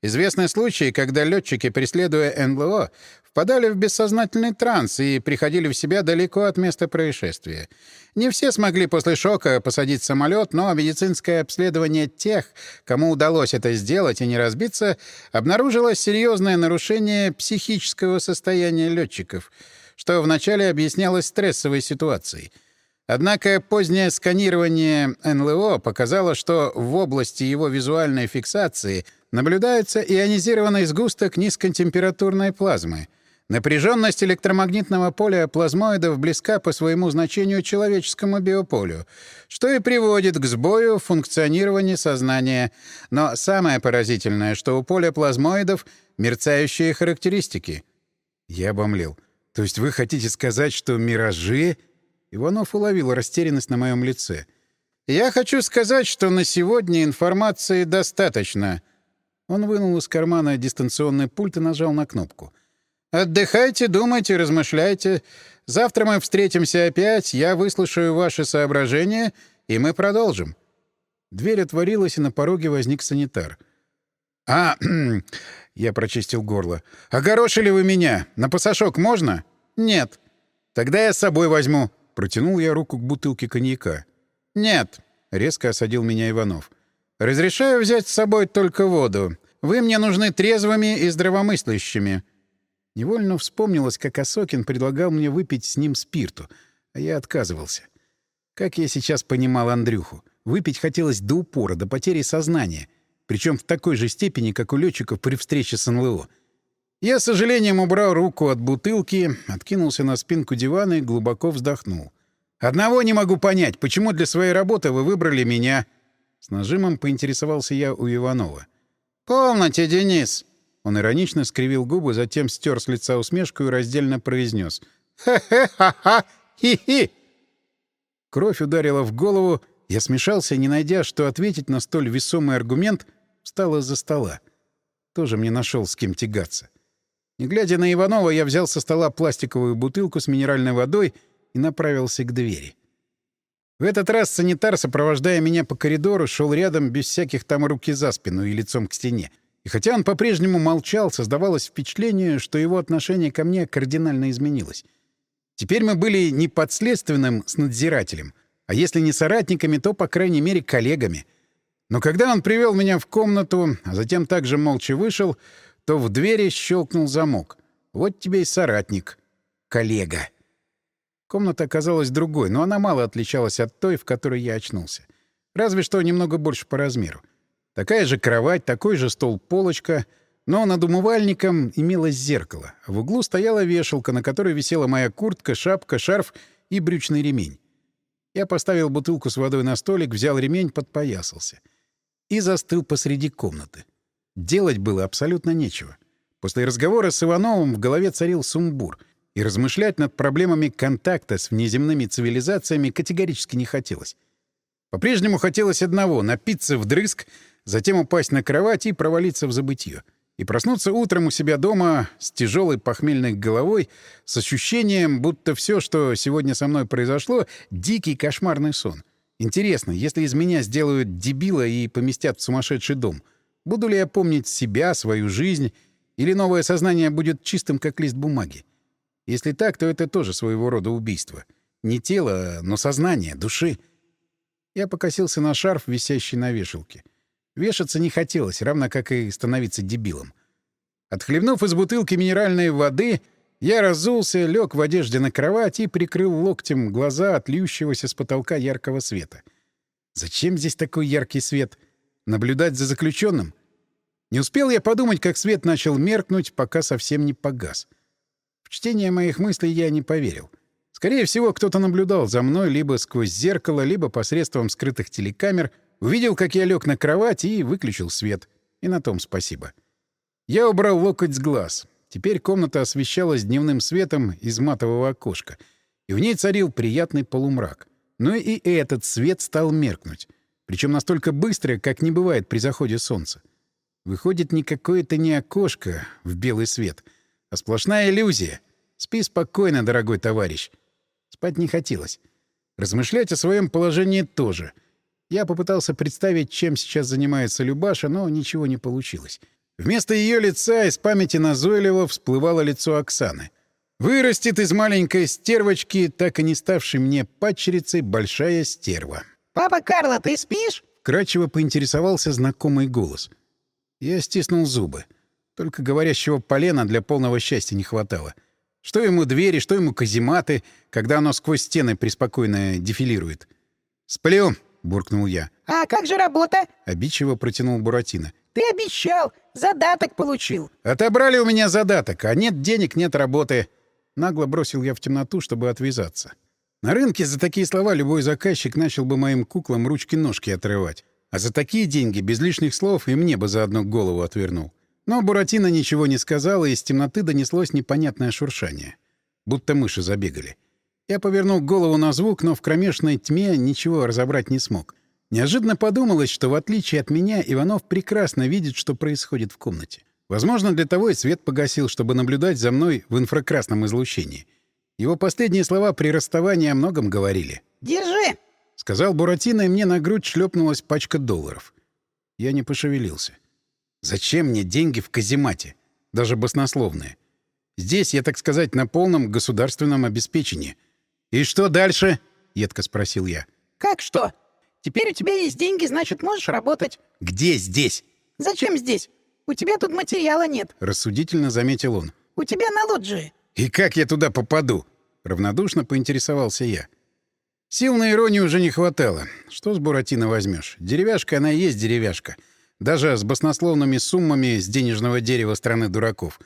Speaker 1: Известны случаи, когда летчики, преследуя НЛО, впадали в бессознательный транс и приходили в себя далеко от места происшествия. Не все смогли после шока посадить самолет, но медицинское обследование тех, кому удалось это сделать и не разбиться, обнаружило серьезное нарушение психического состояния летчиков, что вначале объяснялось стрессовой ситуацией. Однако позднее сканирование НЛО показало, что в области его визуальной фиксации наблюдается ионизированный сгусток низкотемпературной плазмы — Напряженность электромагнитного поля плазмоидов близка по своему значению человеческому биополю, что и приводит к сбою функционирования сознания. Но самое поразительное, что у поля плазмоидов мерцающие характеристики. Я обомлел. То есть вы хотите сказать, что миражи... Иванов уловил растерянность на моем лице. «Я хочу сказать, что на сегодня информации достаточно». Он вынул из кармана дистанционный пульт и нажал на кнопку — Отдыхайте, думайте, размышляйте. Завтра мы встретимся опять, я выслушаю ваши соображения, и мы продолжим». Дверь отворилась, и на пороге возник санитар. «А...» — я прочистил горло. «Огорошили вы меня? На пасашок можно?» «Нет». «Тогда я с собой возьму». Протянул я руку к бутылке коньяка. «Нет», — резко осадил меня Иванов. «Разрешаю взять с собой только воду. Вы мне нужны трезвыми и здравомыслящими. Невольно вспомнилось, как Осокин предлагал мне выпить с ним спирту, а я отказывался. Как я сейчас понимал Андрюху. Выпить хотелось до упора, до потери сознания. Причем в такой же степени, как у летчиков при встрече с НЛО. Я, с сожалением, убрал руку от бутылки, откинулся на спинку дивана и глубоко вздохнул. «Одного не могу понять, почему для своей работы вы выбрали меня?» С нажимом поинтересовался я у Иванова. «Полноте, Денис!» Он иронично скривил губы, затем стер с лица усмешку и раздельно произнес. «Хе-хе-ха-ха! Хи-хи!» Кровь ударила в голову, я смешался, не найдя, что ответить на столь весомый аргумент, встал из-за стола. Тоже мне нашел с кем тягаться. Не глядя на Иванова, я взял со стола пластиковую бутылку с минеральной водой и направился к двери. В этот раз санитар, сопровождая меня по коридору, шел рядом без всяких там руки за спину и лицом к стене. И хотя он по-прежнему молчал, создавалось впечатление, что его отношение ко мне кардинально изменилось. Теперь мы были не подследственным с надзирателем, а если не соратниками, то, по крайней мере, коллегами. Но когда он привел меня в комнату, а затем также молча вышел, то в двери щелкнул замок. Вот тебе и соратник. Коллега. Комната оказалась другой, но она мало отличалась от той, в которой я очнулся. Разве что немного больше по размеру. Такая же кровать, такой же стол-полочка, но над умывальником имелось зеркало. В углу стояла вешалка, на которой висела моя куртка, шапка, шарф и брючный ремень. Я поставил бутылку с водой на столик, взял ремень, подпоясался. И застыл посреди комнаты. Делать было абсолютно нечего. После разговора с Ивановым в голове царил сумбур, и размышлять над проблемами контакта с внеземными цивилизациями категорически не хотелось. По-прежнему хотелось одного — напиться вдрызг, затем упасть на кровать и провалиться в забытье. И проснуться утром у себя дома с тяжелой похмельной головой, с ощущением, будто все, что сегодня со мной произошло, — дикий кошмарный сон. Интересно, если из меня сделают дебила и поместят в сумасшедший дом, буду ли я помнить себя, свою жизнь, или новое сознание будет чистым, как лист бумаги? Если так, то это тоже своего рода убийство. Не тело, но сознание, души. Я покосился на шарф, висящий на вешалке. — Вешаться не хотелось, равно как и становиться дебилом. Отхлебнув из бутылки минеральной воды, я разулся, лег в одежде на кровать и прикрыл локтем глаза от льющегося с потолка яркого света. Зачем здесь такой яркий свет? Наблюдать за заключенным? Не успел я подумать, как свет начал меркнуть, пока совсем не погас. В чтение моих мыслей я не поверил. Скорее всего, кто-то наблюдал за мной либо сквозь зеркало, либо посредством скрытых телекамер — Увидел, как я лег на кровать и выключил свет. И на том спасибо. Я убрал локоть с глаз. Теперь комната освещалась дневным светом из матового окошка, и в ней царил приятный полумрак. Но и этот свет стал меркнуть. Причем настолько быстро, как не бывает при заходе солнца. Выходит, никакое это не окошко в белый свет, а сплошная иллюзия. Спи спокойно, дорогой товарищ. Спать не хотелось. Размышлять о своем положении тоже — я попытался представить, чем сейчас занимается Любаша, но ничего не получилось. Вместо ее лица из памяти назойливо всплывало лицо Оксаны. Вырастет из маленькой стервочки, так и не ставшей мне падчерицей, большая стерва.
Speaker 4: «Папа Карло, ты спишь?»
Speaker 1: Кратчево поинтересовался знакомый голос. Я стиснул зубы. Только говорящего полена для полного счастья не хватало. Что ему двери, что ему казематы, когда оно сквозь стены преспокойно дефилирует. «Сплю!» — буркнул я.
Speaker 4: «А как же работа?»
Speaker 1: — обидчиво протянул Буратино.
Speaker 4: «Ты обещал! Задаток получил!»
Speaker 1: «Отобрали у меня задаток, а нет денег, нет работы!» Нагло бросил я в темноту, чтобы отвязаться. На рынке за такие слова любой заказчик начал бы моим куклам ручки-ножки отрывать. А за такие деньги, без лишних слов, и мне бы заодно голову отвернул. Но Буратино ничего не сказал, и из темноты донеслось непонятное шуршание. Будто мыши забегали. Я повернул голову на звук, но в кромешной тьме ничего разобрать не смог. Неожиданно подумалось, что в отличие от меня Иванов прекрасно видит, что происходит в комнате. Возможно, для того и свет погасил, чтобы наблюдать за мной в инфракрасном излучении. Его последние слова при расставании о многом говорили.
Speaker 4: «Держи!»
Speaker 1: — сказал Буратино, и мне на грудь шлепнулась пачка долларов. Я не пошевелился. Зачем мне деньги в каземате? Даже баснословные. Здесь я, так сказать, на полном государственном обеспечении. «И что дальше?» — едко спросил я.
Speaker 4: «Как что? Теперь у тебя есть деньги, значит, можешь работать».
Speaker 1: «Где здесь?»
Speaker 4: «Зачем здесь? У тебя тут материала нет».
Speaker 1: — рассудительно заметил он.
Speaker 4: «У тебя на лоджии».
Speaker 1: «И как я туда попаду?» — равнодушно поинтересовался я. Сил на иронию уже не хватало. Что с Буратино возьмешь? Деревяшка она и есть деревяшка. Даже с баснословными суммами с денежного дерева страны дураков.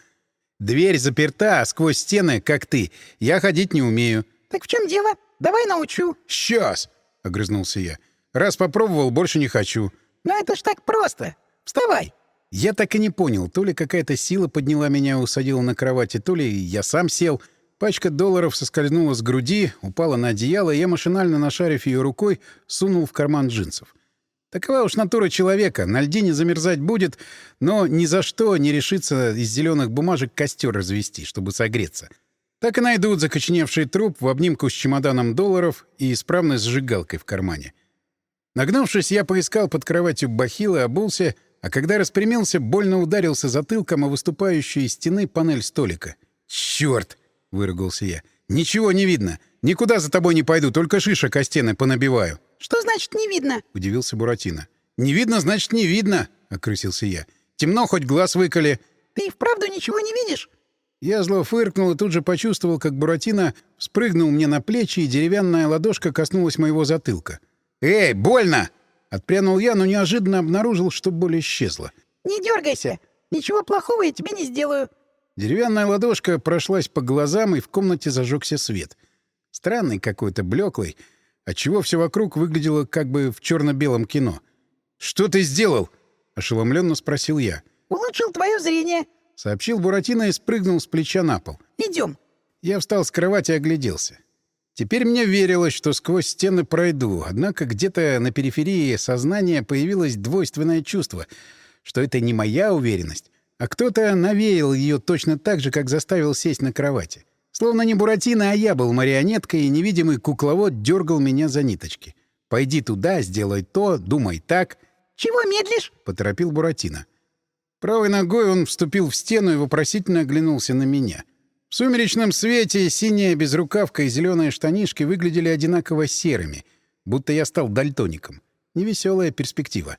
Speaker 1: Дверь заперта, а сквозь стены, как ты, я ходить не умею.
Speaker 4: «Так в чем дело? Давай научу».
Speaker 1: «Сейчас!» — огрызнулся я. «Раз попробовал, больше не хочу».
Speaker 4: «Но это ж так просто. Вставай».
Speaker 1: Я так и не понял, то ли какая-то сила подняла меня и усадила на кровати, то ли я сам сел. Пачка долларов соскользнула с груди, упала на одеяло, и я, машинально нашарив ее рукой, сунул в карман джинсов. Такова уж натура человека. На льдине замерзать будет, но ни за что не решится из зеленых бумажек костер развести, чтобы согреться. Так и найдут закоченевший труп в обнимку с чемоданом долларов и исправной зажигалкой в кармане. Нагнувшись, я поискал под кроватью бахилы, обулся — а когда распрямился, больно ударился затылком о выступающую из стены панель столика. «Чёрт!» — выругался я. «Ничего не видно. Никуда за тобой не пойду, только шишек о стены понабиваю».
Speaker 4: «Что значит «не видно»?»
Speaker 1: — удивился Буратино. «Не видно, значит, не видно», — окрысился я. «Темно, хоть глаз выколи».
Speaker 4: «Ты и вправду ничего не видишь?»
Speaker 1: Я зло фыркнул и тут же почувствовал, как Буратино спрыгнул мне на плечи, и деревянная ладошка коснулась моего затылка. «Эй, больно!» Отпрянул я, но неожиданно обнаружил, что боль исчезла.
Speaker 4: «Не дергайся! Ничего плохого я тебе не сделаю!»
Speaker 1: Деревянная ладошка прошлась по глазам, и в комнате зажегся свет. Странный какой-то, блеклый, отчего все вокруг выглядело как бы в черно-белом кино. «Что ты сделал?» — ошеломленно спросил я.
Speaker 4: «Улучшил твое зрение», —
Speaker 1: сообщил Буратино и спрыгнул с плеча на пол.
Speaker 4: «Идем».
Speaker 1: Я встал с кровати и огляделся. Теперь мне верилось, что сквозь стены пройду, однако где-то на периферии сознания появилось двойственное чувство, что это не моя уверенность, а кто-то навеял ее точно так же, как заставил сесть на кровати. Словно не Буратино, а я был марионеткой, и невидимый кукловод дергал меня за ниточки. «Пойди туда, сделай то, думай так».
Speaker 4: «Чего медлишь?»
Speaker 1: — поторопил Буратино. Правой ногой он вступил в стену и вопросительно оглянулся на меня. В сумеречном свете синяя безрукавка и зеленые штанишки выглядели одинаково серыми, будто я стал дальтоником. Невеселая перспектива.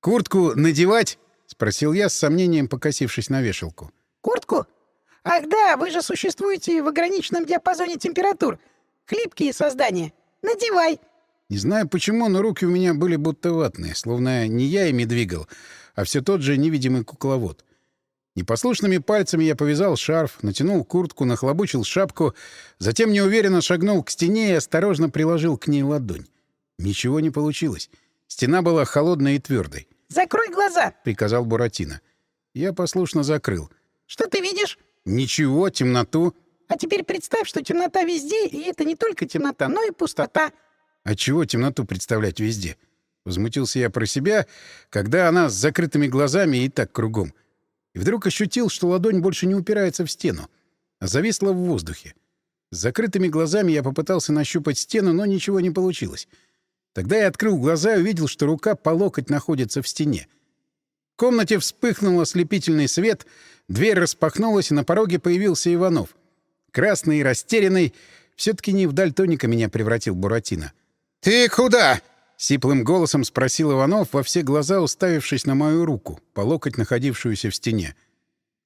Speaker 1: «Куртку надевать?» — спросил я с сомнением, покосившись на вешалку.
Speaker 4: «Куртку? Ах да, вы же существуете в ограниченном диапазоне температур. Хлипкие создания. Надевай!»
Speaker 1: Не знаю почему, но руки у меня были будто ватные, словно не я ими двигал, а все тот же невидимый кукловод. Непослушными пальцами я повязал шарф, натянул куртку, нахлобучил шапку, затем неуверенно шагнул к стене и осторожно приложил к ней ладонь. Ничего не получилось. Стена была холодной и твердой.
Speaker 4: «Закрой глаза!»
Speaker 1: — приказал Буратино. Я послушно закрыл.
Speaker 4: «Что ты видишь?»
Speaker 1: «Ничего, темноту».
Speaker 4: «А теперь представь, что темнота везде, и это не только темнота, но и пустота».
Speaker 1: «А чего темноту представлять везде?» Возмутился я про себя, когда она с закрытыми глазами и так кругом и вдруг ощутил, что ладонь больше не упирается в стену, а зависла в воздухе. С закрытыми глазами я попытался нащупать стену, но ничего не получилось. Тогда я открыл глаза и увидел, что рука по локоть находится в стене. В комнате вспыхнул ослепительный свет, дверь распахнулась, и на пороге появился Иванов. Красный и растерянный, все таки не в дальтоника меня превратил Буратино.
Speaker 5: «Ты куда?»
Speaker 1: — сиплым голосом спросил Иванов, во все глаза уставившись на мою руку, по локоть находившуюся в стене.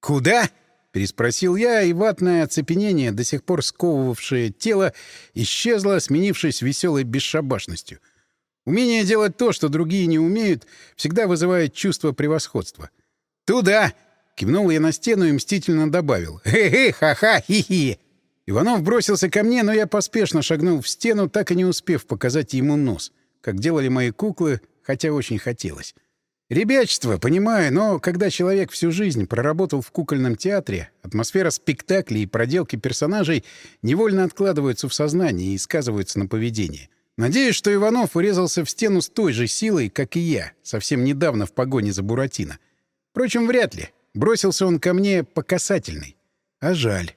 Speaker 5: «Куда?»
Speaker 1: — переспросил я, и ватное оцепенение, до сих пор сковывавшее тело, исчезло, сменившись веселой бесшабашностью. Умение делать то, что другие не умеют, всегда вызывает чувство превосходства.
Speaker 5: «Туда!»
Speaker 1: — кивнул я на стену и мстительно добавил. «Хе-хе, ха-ха, хи-хи!» Иванов бросился ко мне, но я поспешно шагнул в стену, так и не успев показать ему нос, как делали мои куклы, хотя очень хотелось. Ребячество, понимаю, но когда человек всю жизнь проработал в кукольном театре, атмосфера спектаклей и проделки персонажей невольно откладываются в сознании и сказываются на поведении. Надеюсь, что Иванов урезался в стену с той же силой, как и я, совсем недавно в погоне за Буратино. Впрочем, вряд ли. Бросился он ко мне по касательной. А жаль.